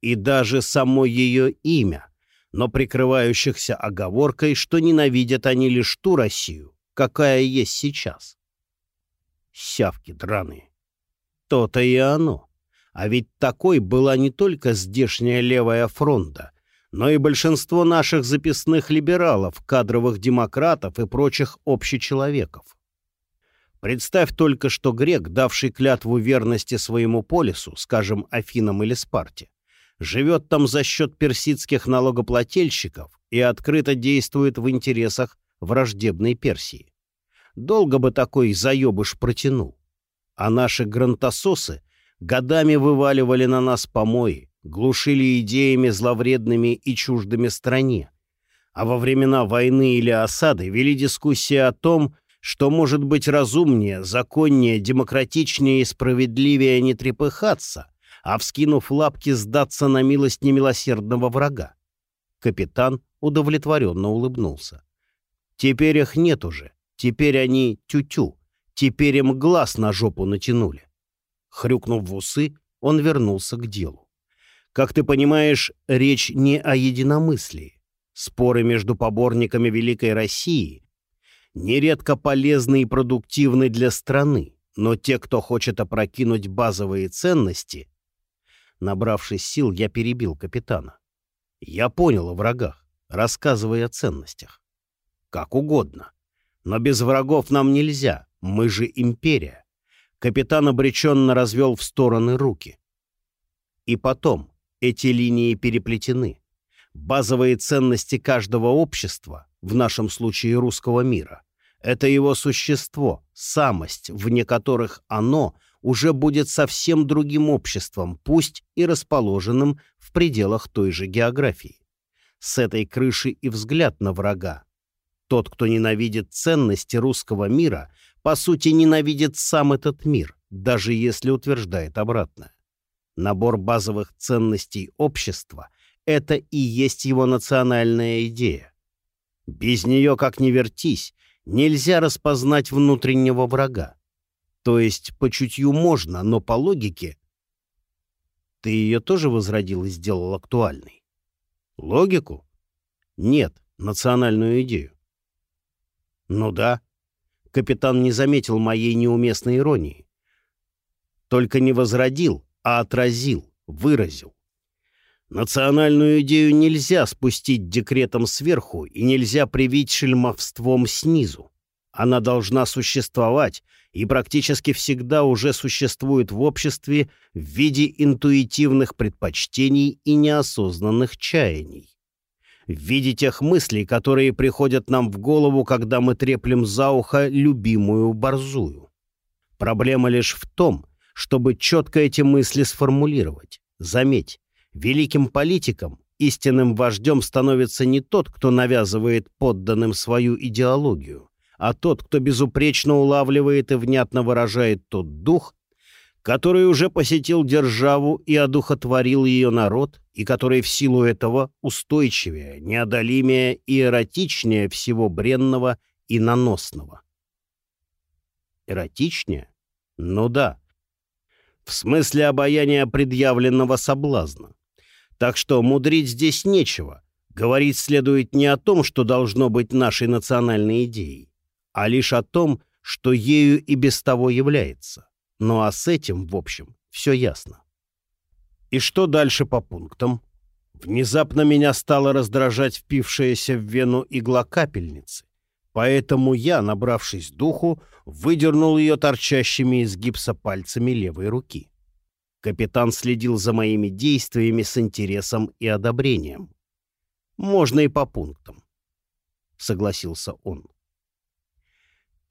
A: и даже само ее имя, но прикрывающихся оговоркой, что ненавидят они лишь ту Россию, какая есть сейчас. Сявки драные. То-то и оно. А ведь такой была не только здешняя левая фронта, но и большинство наших записных либералов, кадровых демократов и прочих общечеловеков. Представь только, что грек, давший клятву верности своему полису, скажем, Афинам или Спарте, живет там за счет персидских налогоплательщиков и открыто действует в интересах враждебной Персии. Долго бы такой заебыш протянул. А наши грантососы годами вываливали на нас помои, глушили идеями зловредными и чуждыми стране. А во времена войны или осады вели дискуссии о том, что может быть разумнее, законнее, демократичнее и справедливее не трепыхаться, а, вскинув лапки, сдаться на милость немилосердного врага. Капитан удовлетворенно улыбнулся. Теперь их нет уже, теперь они тю-тю, теперь им глаз на жопу натянули. Хрюкнув в усы, он вернулся к делу. Как ты понимаешь, речь не о единомыслии. Споры между поборниками Великой России нередко полезны и продуктивны для страны, Но те, кто хочет опрокинуть базовые ценности... Набравшись сил, я перебил капитана. Я понял о врагах, рассказывая о ценностях. Как угодно. Но без врагов нам нельзя, мы же империя. Капитан обреченно развел в стороны руки. И потом, эти линии переплетены. Базовые ценности каждого общества, в нашем случае русского мира, это его существо, самость, вне которых оно уже будет совсем другим обществом, пусть и расположенным в пределах той же географии. С этой крыши и взгляд на врага. Тот, кто ненавидит ценности русского мира, по сути ненавидит сам этот мир, даже если утверждает обратное. Набор базовых ценностей общества — это и есть его национальная идея. Без нее, как ни вертись, нельзя распознать внутреннего врага. То есть по чутью можно, но по логике... Ты ее тоже возродил и сделал актуальной? Логику? Нет, национальную идею. Ну да. Капитан не заметил моей неуместной иронии. Только не возродил, а отразил, выразил. Национальную идею нельзя спустить декретом сверху и нельзя привить шельмовством снизу. Она должна существовать и практически всегда уже существует в обществе в виде интуитивных предпочтений и неосознанных чаяний. В виде тех мыслей, которые приходят нам в голову, когда мы треплем за ухо любимую борзую. Проблема лишь в том, чтобы четко эти мысли сформулировать. Заметь, Великим политиком, истинным вождем становится не тот, кто навязывает подданным свою идеологию, а тот, кто безупречно улавливает и внятно выражает тот дух, который уже посетил державу и одухотворил ее народ, и который в силу этого устойчивее, неодолимее и эротичнее всего бренного и наносного. Эротичнее? Ну да. В смысле обаяния предъявленного соблазна. Так что мудрить здесь нечего. Говорить следует не о том, что должно быть нашей национальной идеей, а лишь о том, что ею и без того является. Ну а с этим, в общем, все ясно. И что дальше по пунктам? Внезапно меня стало раздражать впившаяся в вену игла капельницы, поэтому я, набравшись духу, выдернул ее торчащими из гипса пальцами левой руки. Капитан следил за моими действиями с интересом и одобрением. «Можно и по пунктам», — согласился он.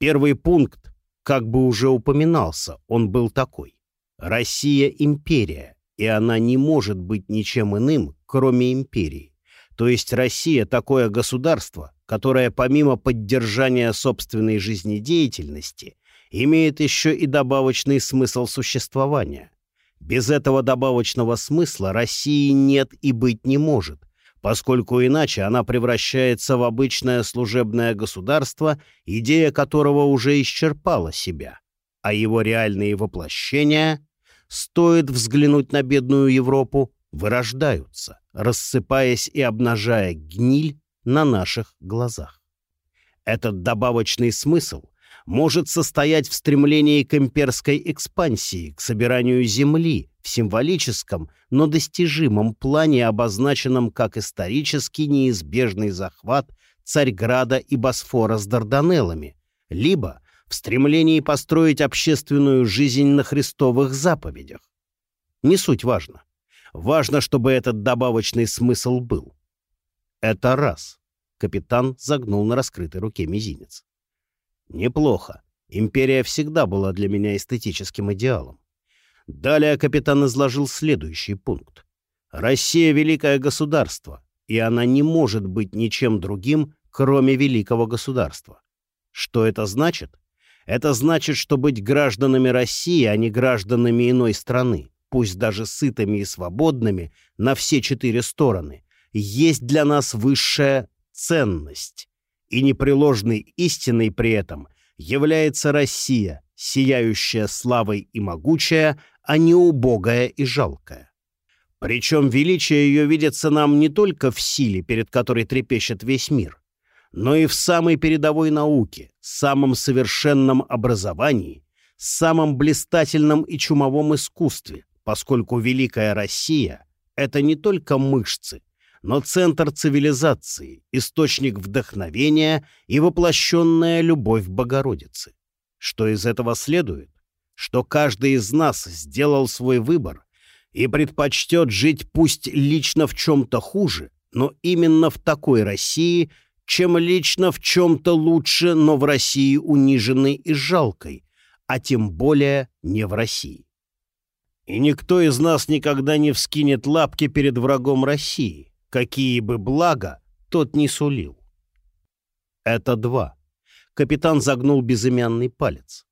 A: Первый пункт, как бы уже упоминался, он был такой. Россия — империя, и она не может быть ничем иным, кроме империи. То есть Россия — такое государство, которое помимо поддержания собственной жизнедеятельности имеет еще и добавочный смысл существования — без этого добавочного смысла России нет и быть не может, поскольку иначе она превращается в обычное служебное государство, идея которого уже исчерпала себя, а его реальные воплощения, стоит взглянуть на бедную Европу, вырождаются, рассыпаясь и обнажая гниль на наших глазах. Этот добавочный смысл может состоять в стремлении к имперской экспансии, к собиранию земли в символическом, но достижимом плане, обозначенном как исторически неизбежный захват Царьграда и Босфора с Дарданеллами, либо в стремлении построить общественную жизнь на христовых заповедях. Не суть важно. Важно, чтобы этот добавочный смысл был. Это раз. Капитан загнул на раскрытой руке мизинец. Неплохо. Империя всегда была для меня эстетическим идеалом. Далее капитан изложил следующий пункт. Россия — великое государство, и она не может быть ничем другим, кроме великого государства. Что это значит? Это значит, что быть гражданами России, а не гражданами иной страны, пусть даже сытыми и свободными, на все четыре стороны, есть для нас высшая ценность и непреложной истиной при этом является Россия, сияющая славой и могучая, а не убогая и жалкая. Причем величие ее видится нам не только в силе, перед которой трепещет весь мир, но и в самой передовой науке, самом совершенном образовании, самом блистательном и чумовом искусстве, поскольку Великая Россия — это не только мышцы, но центр цивилизации, источник вдохновения и воплощенная любовь Богородицы. Что из этого следует? Что каждый из нас сделал свой выбор и предпочтет жить пусть лично в чем-то хуже, но именно в такой России, чем лично в чем-то лучше, но в России униженной и жалкой, а тем более не в России. И никто из нас никогда не вскинет лапки перед врагом России, какие бы блага тот не сулил. Это два. Капитан загнул безымянный палец.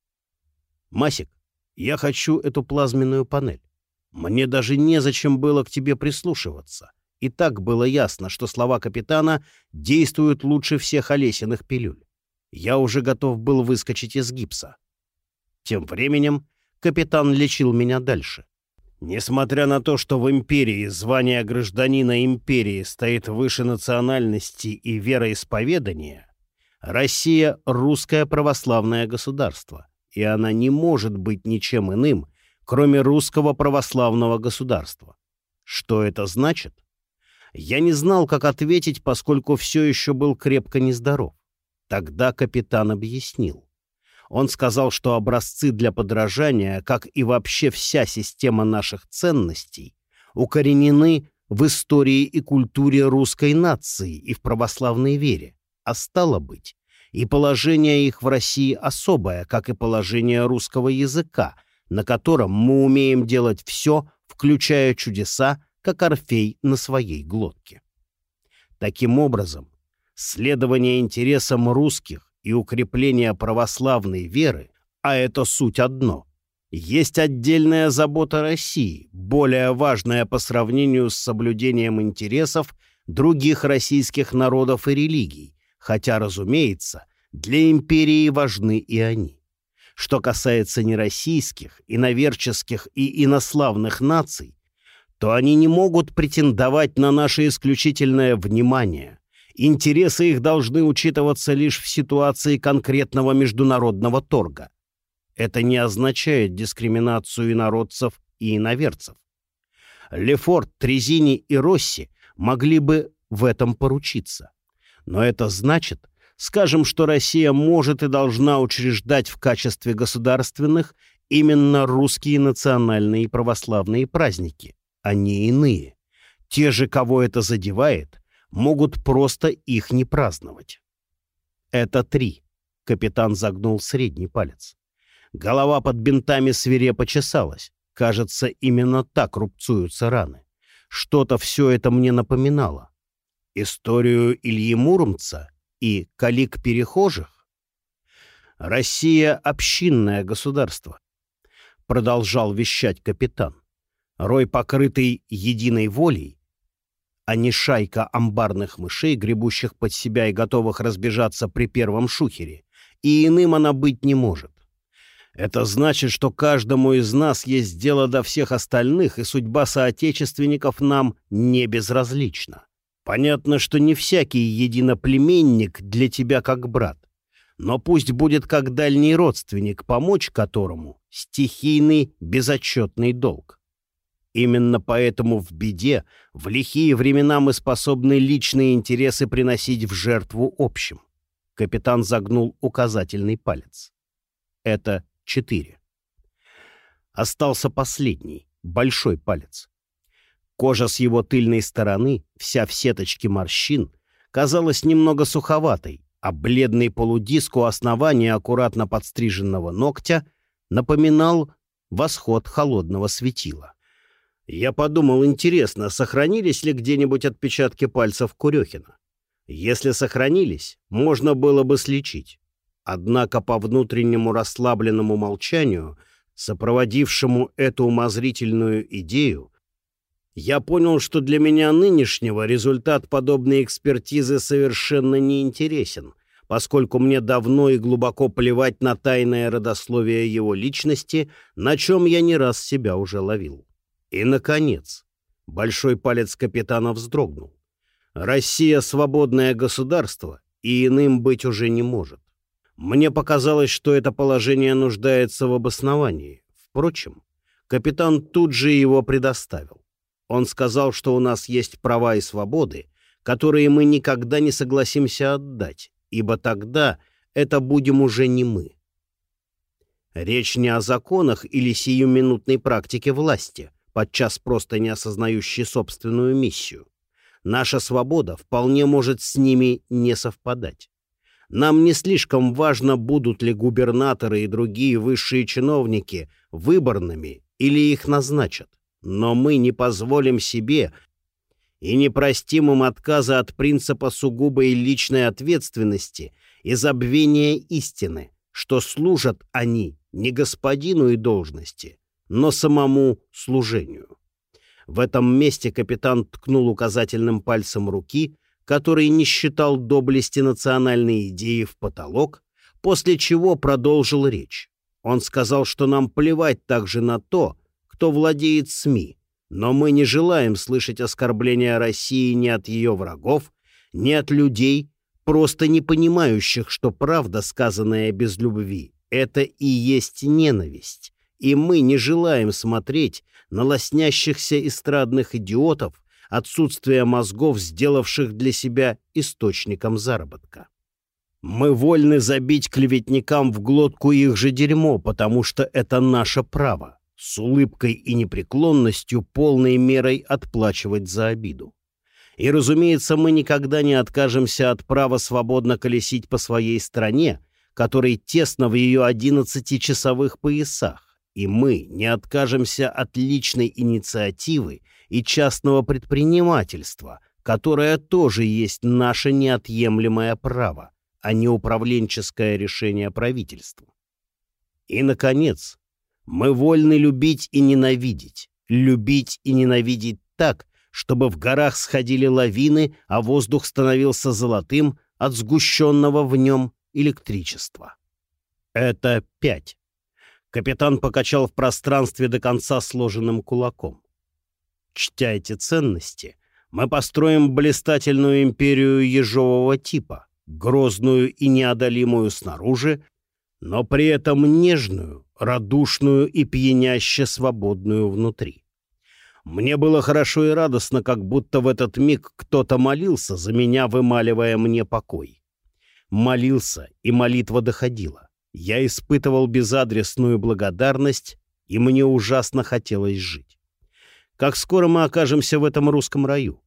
A: «Масик, я хочу эту плазменную панель. Мне даже незачем было к тебе прислушиваться. И так было ясно, что слова капитана действуют лучше всех Олесиных пилюль. Я уже готов был выскочить из гипса. Тем временем капитан лечил меня дальше. Несмотря на то, что в империи звание гражданина империи стоит выше национальности и вероисповедания, Россия — русское православное государство, и она не может быть ничем иным, кроме русского православного государства. Что это значит? Я не знал, как ответить, поскольку все еще был крепко нездоров. Тогда капитан объяснил. Он сказал, что образцы для подражания, как и вообще вся система наших ценностей, укоренены в истории и культуре русской нации и в православной вере, а стало быть, и положение их в России особое, как и положение русского языка, на котором мы умеем делать все, включая чудеса, как Орфей на своей глотке. Таким образом, следование интересам русских и укрепление православной веры, а это суть одно, есть отдельная забота России, более важная по сравнению с соблюдением интересов других российских народов и религий, хотя, разумеется, для империи важны и они. Что касается нероссийских, иноверческих и инославных наций, то они не могут претендовать на наше исключительное внимание. Интересы их должны учитываться лишь в ситуации конкретного международного торга. Это не означает дискриминацию инородцев и иноверцев. Лефорт, Трезини и Росси могли бы в этом поручиться. Но это значит, скажем, что Россия может и должна учреждать в качестве государственных именно русские национальные и православные праздники, а не иные. Те же, кого это задевает, могут просто их не праздновать. Это три. Капитан загнул средний палец. Голова под бинтами свирепо чесалась. Кажется, именно так рубцуются раны. Что-то все это мне напоминало. Историю Ильи Муромца и калик перехожих? Россия — общинное государство, продолжал вещать капитан рой, покрытый единой волей, а не шайка амбарных мышей, гребущих под себя и готовых разбежаться при первом шухере, и иным она быть не может. Это значит, что каждому из нас есть дело до всех остальных, и судьба соотечественников нам не безразлична. Понятно, что не всякий единоплеменник для тебя как брат, но пусть будет как дальний родственник, помочь которому — стихийный безотчетный долг. Именно поэтому в беде, в лихие времена мы способны личные интересы приносить в жертву общим. Капитан загнул указательный палец. Это четыре. Остался последний, большой палец. Кожа с его тыльной стороны, вся в сеточке морщин, казалась немного суховатой, а бледный полудиск у основания аккуратно подстриженного ногтя напоминал восход холодного светила. Я подумал, интересно, сохранились ли где-нибудь отпечатки пальцев Курехина? Если сохранились, можно было бы слечить. Однако по внутреннему расслабленному молчанию, сопроводившему эту умозрительную идею, я понял, что для меня нынешнего результат подобной экспертизы совершенно не интересен, поскольку мне давно и глубоко плевать на тайное родословие его личности, на чем я не раз себя уже ловил. И, наконец, большой палец капитана вздрогнул. Россия — свободное государство, и иным быть уже не может. Мне показалось, что это положение нуждается в обосновании. Впрочем, капитан тут же его предоставил. Он сказал, что у нас есть права и свободы, которые мы никогда не согласимся отдать, ибо тогда это будем уже не мы. Речь не о законах или сиюминутной практике власти, подчас просто не осознающей собственную миссию. Наша свобода вполне может с ними не совпадать. Нам не слишком важно, будут ли губернаторы и другие высшие чиновники выборными или их назначат. Но мы не позволим себе и не простим им отказа от принципа сугубой личной ответственности и забвения истины, что служат они не господину и должности, но самому служению. В этом месте капитан ткнул указательным пальцем руки, который не считал доблести национальной идеи в потолок, после чего продолжил речь. Он сказал, что нам плевать также на то, кто владеет СМИ, но мы не желаем слышать оскорбления России ни от ее врагов, ни от людей, просто не понимающих, что правда, сказанная без любви, это и есть ненависть. И мы не желаем смотреть на лоснящихся эстрадных идиотов, отсутствие мозгов, сделавших для себя источником заработка. Мы вольны забить клеветникам в глотку их же дерьмо, потому что это наше право с улыбкой и непреклонностью полной мерой отплачивать за обиду. И, разумеется, мы никогда не откажемся от права свободно колесить по своей стране, которой тесно в ее одиннадцатичасовых поясах, и мы не откажемся от личной инициативы и частного предпринимательства, которое тоже есть наше неотъемлемое право, а не управленческое решение правительства. И, наконец, мы вольны любить и ненавидеть, любить и ненавидеть так, чтобы в горах сходили лавины, а воздух становился золотым от сгущенного в нем электричества. Это пять. Капитан покачал в пространстве до конца сложенным кулаком. Чтя эти ценности, мы построим блистательную империю ежового типа, грозную и неодолимую снаружи, но при этом нежную, радушную и пьяняще свободную внутри. Мне было хорошо и радостно, как будто в этот миг кто-то молился за меня, вымаливая мне покой. Молился, и молитва доходила. Я испытывал безадресную благодарность, и мне ужасно хотелось жить. Как скоро мы окажемся в этом русском раю?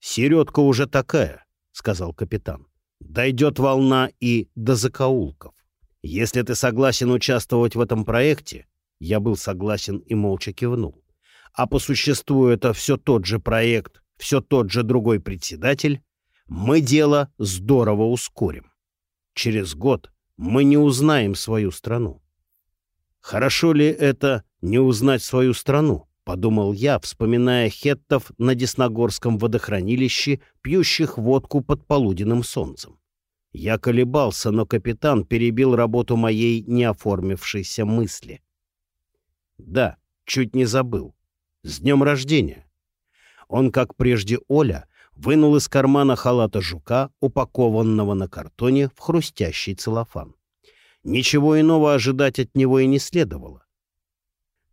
A: «Середка уже такая», — сказал капитан. «Дойдет волна и до закоулков». Если ты согласен участвовать в этом проекте, я был согласен и молча кивнул. А по существу это все тот же проект, все тот же другой председатель, мы дело здорово ускорим. Через год мы не узнаем свою страну. Хорошо ли это не узнать свою страну? — подумал я, вспоминая хеттов на Десногорском водохранилище, пьющих водку под полуденным солнцем. Я колебался, но капитан перебил работу моей неоформившейся мысли. Да, чуть не забыл. С днем рождения. Он, как прежде Оля, вынул из кармана халата жука, упакованного на картоне в хрустящий целлофан. Ничего иного ожидать от него и не следовало.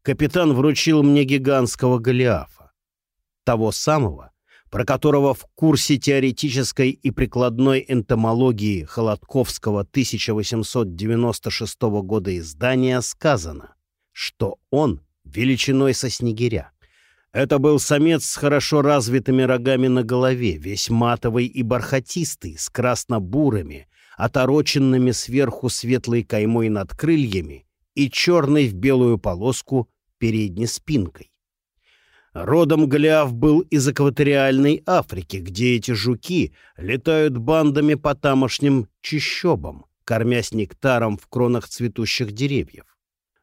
A: Капитан вручил мне гигантского Голиафа. Того самого, про которого в курсе теоретической и прикладной энтомологии Холодковского 1896 года издания сказано, что он величиной со снегиря. Это был самец с хорошо развитыми рогами на голове, весь матовый и бархатистый, с красно-бурыми, отороченными сверху светлой каймой над крыльями и черной в белую полоску передней спинкой. Родом Голиаф был из экваториальной Африки, где эти жуки летают бандами по тамошним чащобам, кормясь нектаром в кронах цветущих деревьев.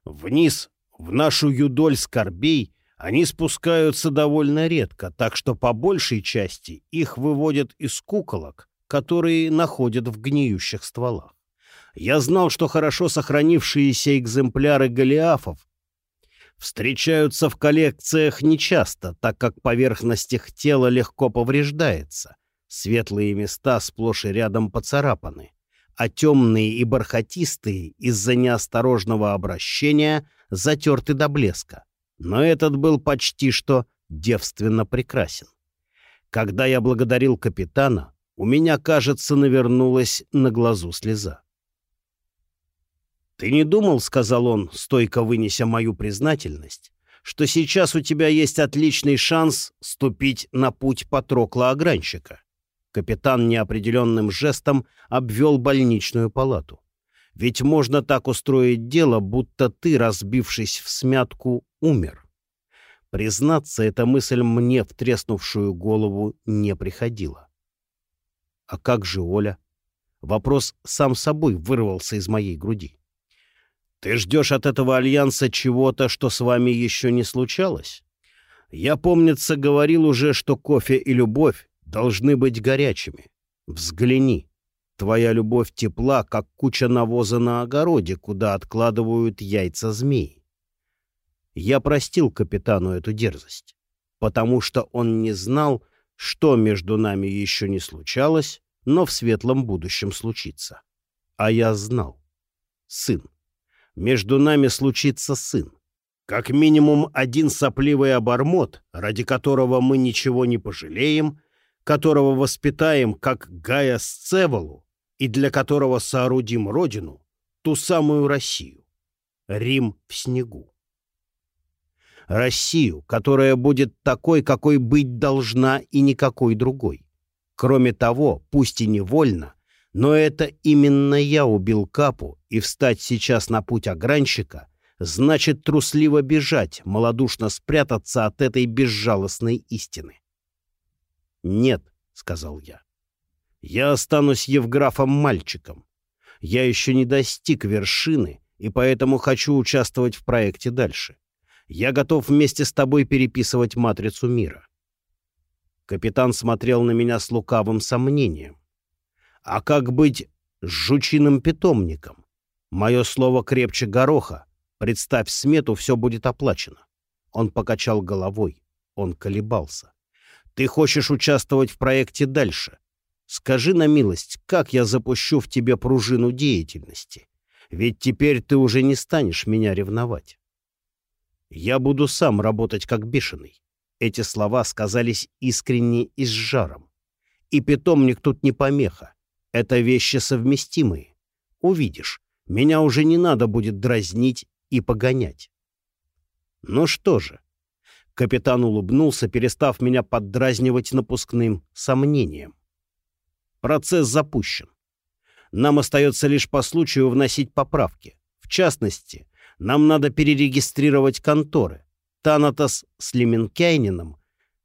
A: Вниз, в нашу юдоль скорбей, они спускаются довольно редко, так что по большей части их выводят из куколок, которые находят в гниющих стволах. Я знал, что хорошо сохранившиеся экземпляры голиафов встречаются в коллекциях нечасто, так как поверхность их тела легко повреждается. Светлые места сплошь и рядом поцарапаны. а темные и бархатистые из-за неосторожного обращения затерты до блеска. Но этот был почти что девственно прекрасен. Когда я благодарил капитана, у меня, кажется, навернулась на глазу слеза. «Ты не думал, — сказал он, стойко вынеся мою признательность, — что сейчас у тебя есть отличный шанс ступить на путь Патрокла-огранщика?» Капитан неопределенным жестом обвел больничную палату. «Ведь можно так устроить дело, будто ты, разбившись в смятку, умер». Признаться, эта мысль мне в треснувшую голову не приходила. «А как же Оля?» Вопрос сам собой вырвался из моей груди. «Ты ждешь от этого альянса чего-то, что с вами еще не случалось?» Я, помнится, говорил уже, что кофе и любовь должны быть горячими. Взгляни. Твоя любовь тепла, как куча навоза на огороде, куда откладывают яйца змей. Я простил капитану эту дерзость, потому что он не знал, что между нами еще не случалось, но в светлом будущем случится. А я знал. Сын. Между нами случится сын. Как минимум один сопливый обормот, ради которого мы ничего не пожалеем, которого воспитаем как Гая Сцеволу и для которого соорудим родину, ту самую Россию. Рим в снегу. Россию, которая будет такой, какой быть должна и никакой другой. Кроме того, пусть и невольно, но это именно я убил Капу, и встать сейчас на путь огранщика значит трусливо бежать, малодушно спрятаться от этой безжалостной истины. «Нет», — сказал я. «Я останусь Евграфом-мальчиком. Я еще не достиг вершины, и поэтому хочу участвовать в проекте дальше. Я готов вместе с тобой переписывать матрицу мира». Капитан смотрел на меня с лукавым сомнением. «А как быть с жучиным питомником? Мое слово крепче гороха. Представь смету, все будет оплачено». Он покачал головой. Он колебался. Ты хочешь участвовать в проекте дальше. Скажи на милость, как я запущу в тебе пружину деятельности? Ведь теперь ты уже не станешь меня ревновать. Я буду сам работать как бешеный. Эти слова сказались искренне и с жаром. И питомник тут не помеха. Это вещи совместимые. Увидишь, меня уже не надо будет дразнить и погонять. Ну что же, Капитан улыбнулся, перестав меня поддразнивать напускным сомнением. Процесс запущен. Нам остается лишь по случаю вносить поправки. В частности, нам надо перерегистрировать конторы. Танатос с Леменкайнином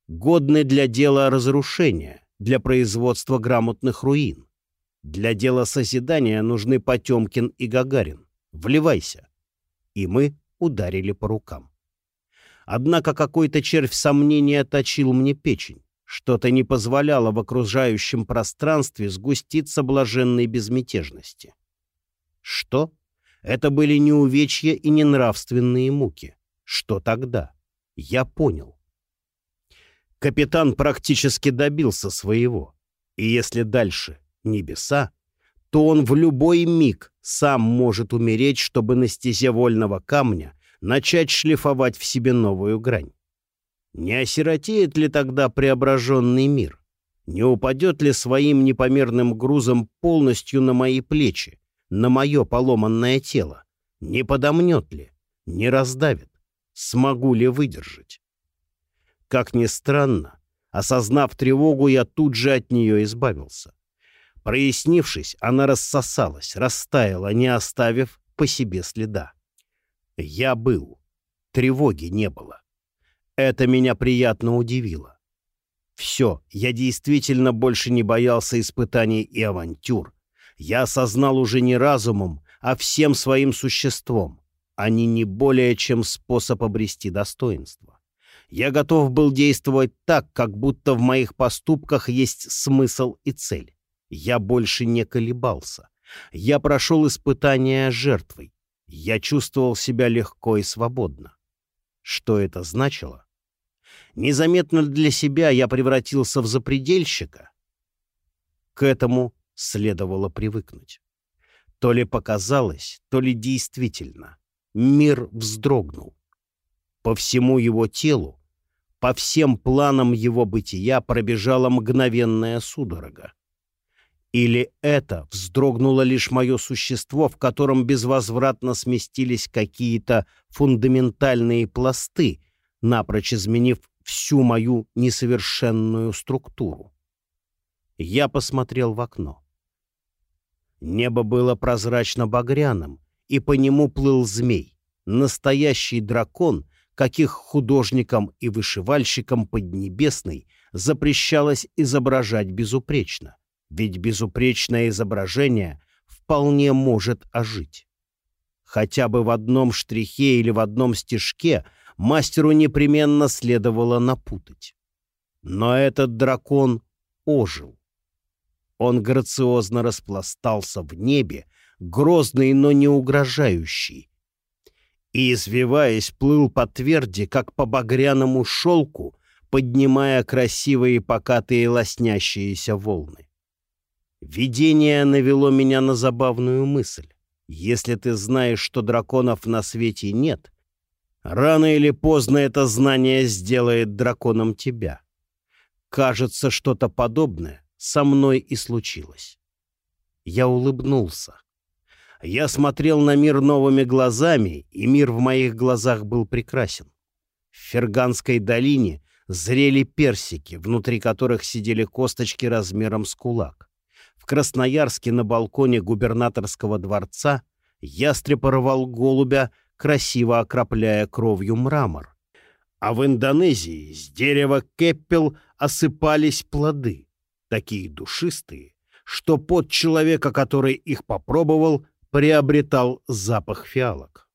A: годны для дела разрушения, для производства грамотных руин. Для дела созидания нужны Потемкин и Гагарин. Вливайся. И мы ударили по рукам. Однако какой-то червь сомнения точил мне печень. Что-то не позволяло в окружающем пространстве сгуститься блаженной безмятежности. Что? Это были не увечья и не нравственные муки. Что тогда? Я понял. Капитан практически добился своего. И если дальше небеса, то он в любой миг сам может умереть, чтобы на стезе вольного камня начать шлифовать в себе новую грань. Не осиротеет ли тогда преображенный мир? Не упадет ли своим непомерным грузом полностью на мои плечи, на мое поломанное тело? Не подомнет ли? Не раздавит? Смогу ли выдержать? Как ни странно, осознав тревогу, я тут же от нее избавился. Прояснившись, она рассосалась, растаяла, не оставив по себе следа. Я был. Тревоги не было. Это меня приятно удивило. Все, я действительно больше не боялся испытаний и авантюр. Я осознал уже не разумом, а всем своим существом. Они не более чем способ обрести достоинство. Я готов был действовать так, как будто в моих поступках есть смысл и цель. Я больше не колебался. Я прошел испытания жертвой. Я чувствовал себя легко и свободно. Что это значило? Незаметно для себя я превратился в запредельщика. К этому следовало привыкнуть. То ли показалось, то ли действительно. Мир вздрогнул. По всему его телу, по всем планам его бытия пробежала мгновенная судорога. Или это вздрогнуло лишь мое существо, в котором безвозвратно сместились какие-то фундаментальные пласты, напрочь изменив всю мою несовершенную структуру. Я посмотрел в окно. Небо было прозрачно-багряным, и по нему плыл змей, настоящий дракон, каких художникам и вышивальщикам Поднебесной запрещалось изображать безупречно, ведь безупречное изображение вполне может ожить. Хотя бы в одном штрихе или в одном стежке мастеру непременно следовало напутать. Но этот дракон ожил. Он грациозно распластался в небе, грозный, но не угрожающий, и, извиваясь, плыл по тверди, как по багряному шелку, поднимая красивые покатые лоснящиеся волны. Видение навело меня на забавную мысль. Если ты знаешь, что драконов на свете нет, рано или поздно это знание сделает драконом тебя. Кажется, что-то подобное со мной и случилось. Я улыбнулся. Я смотрел на мир новыми глазами, и мир в моих глазах был прекрасен. В Ферганской долине зрели персики, внутри которых сидели косточки размером с кулак. В Красноярске на балконе губернаторского дворца ястреб рвал голубя, красиво окропляя кровью мрамор. А в Индонезии с дерева кеппел осыпались плоды такие душистые, что под человека, который их попробовал, приобретал запах фиалок.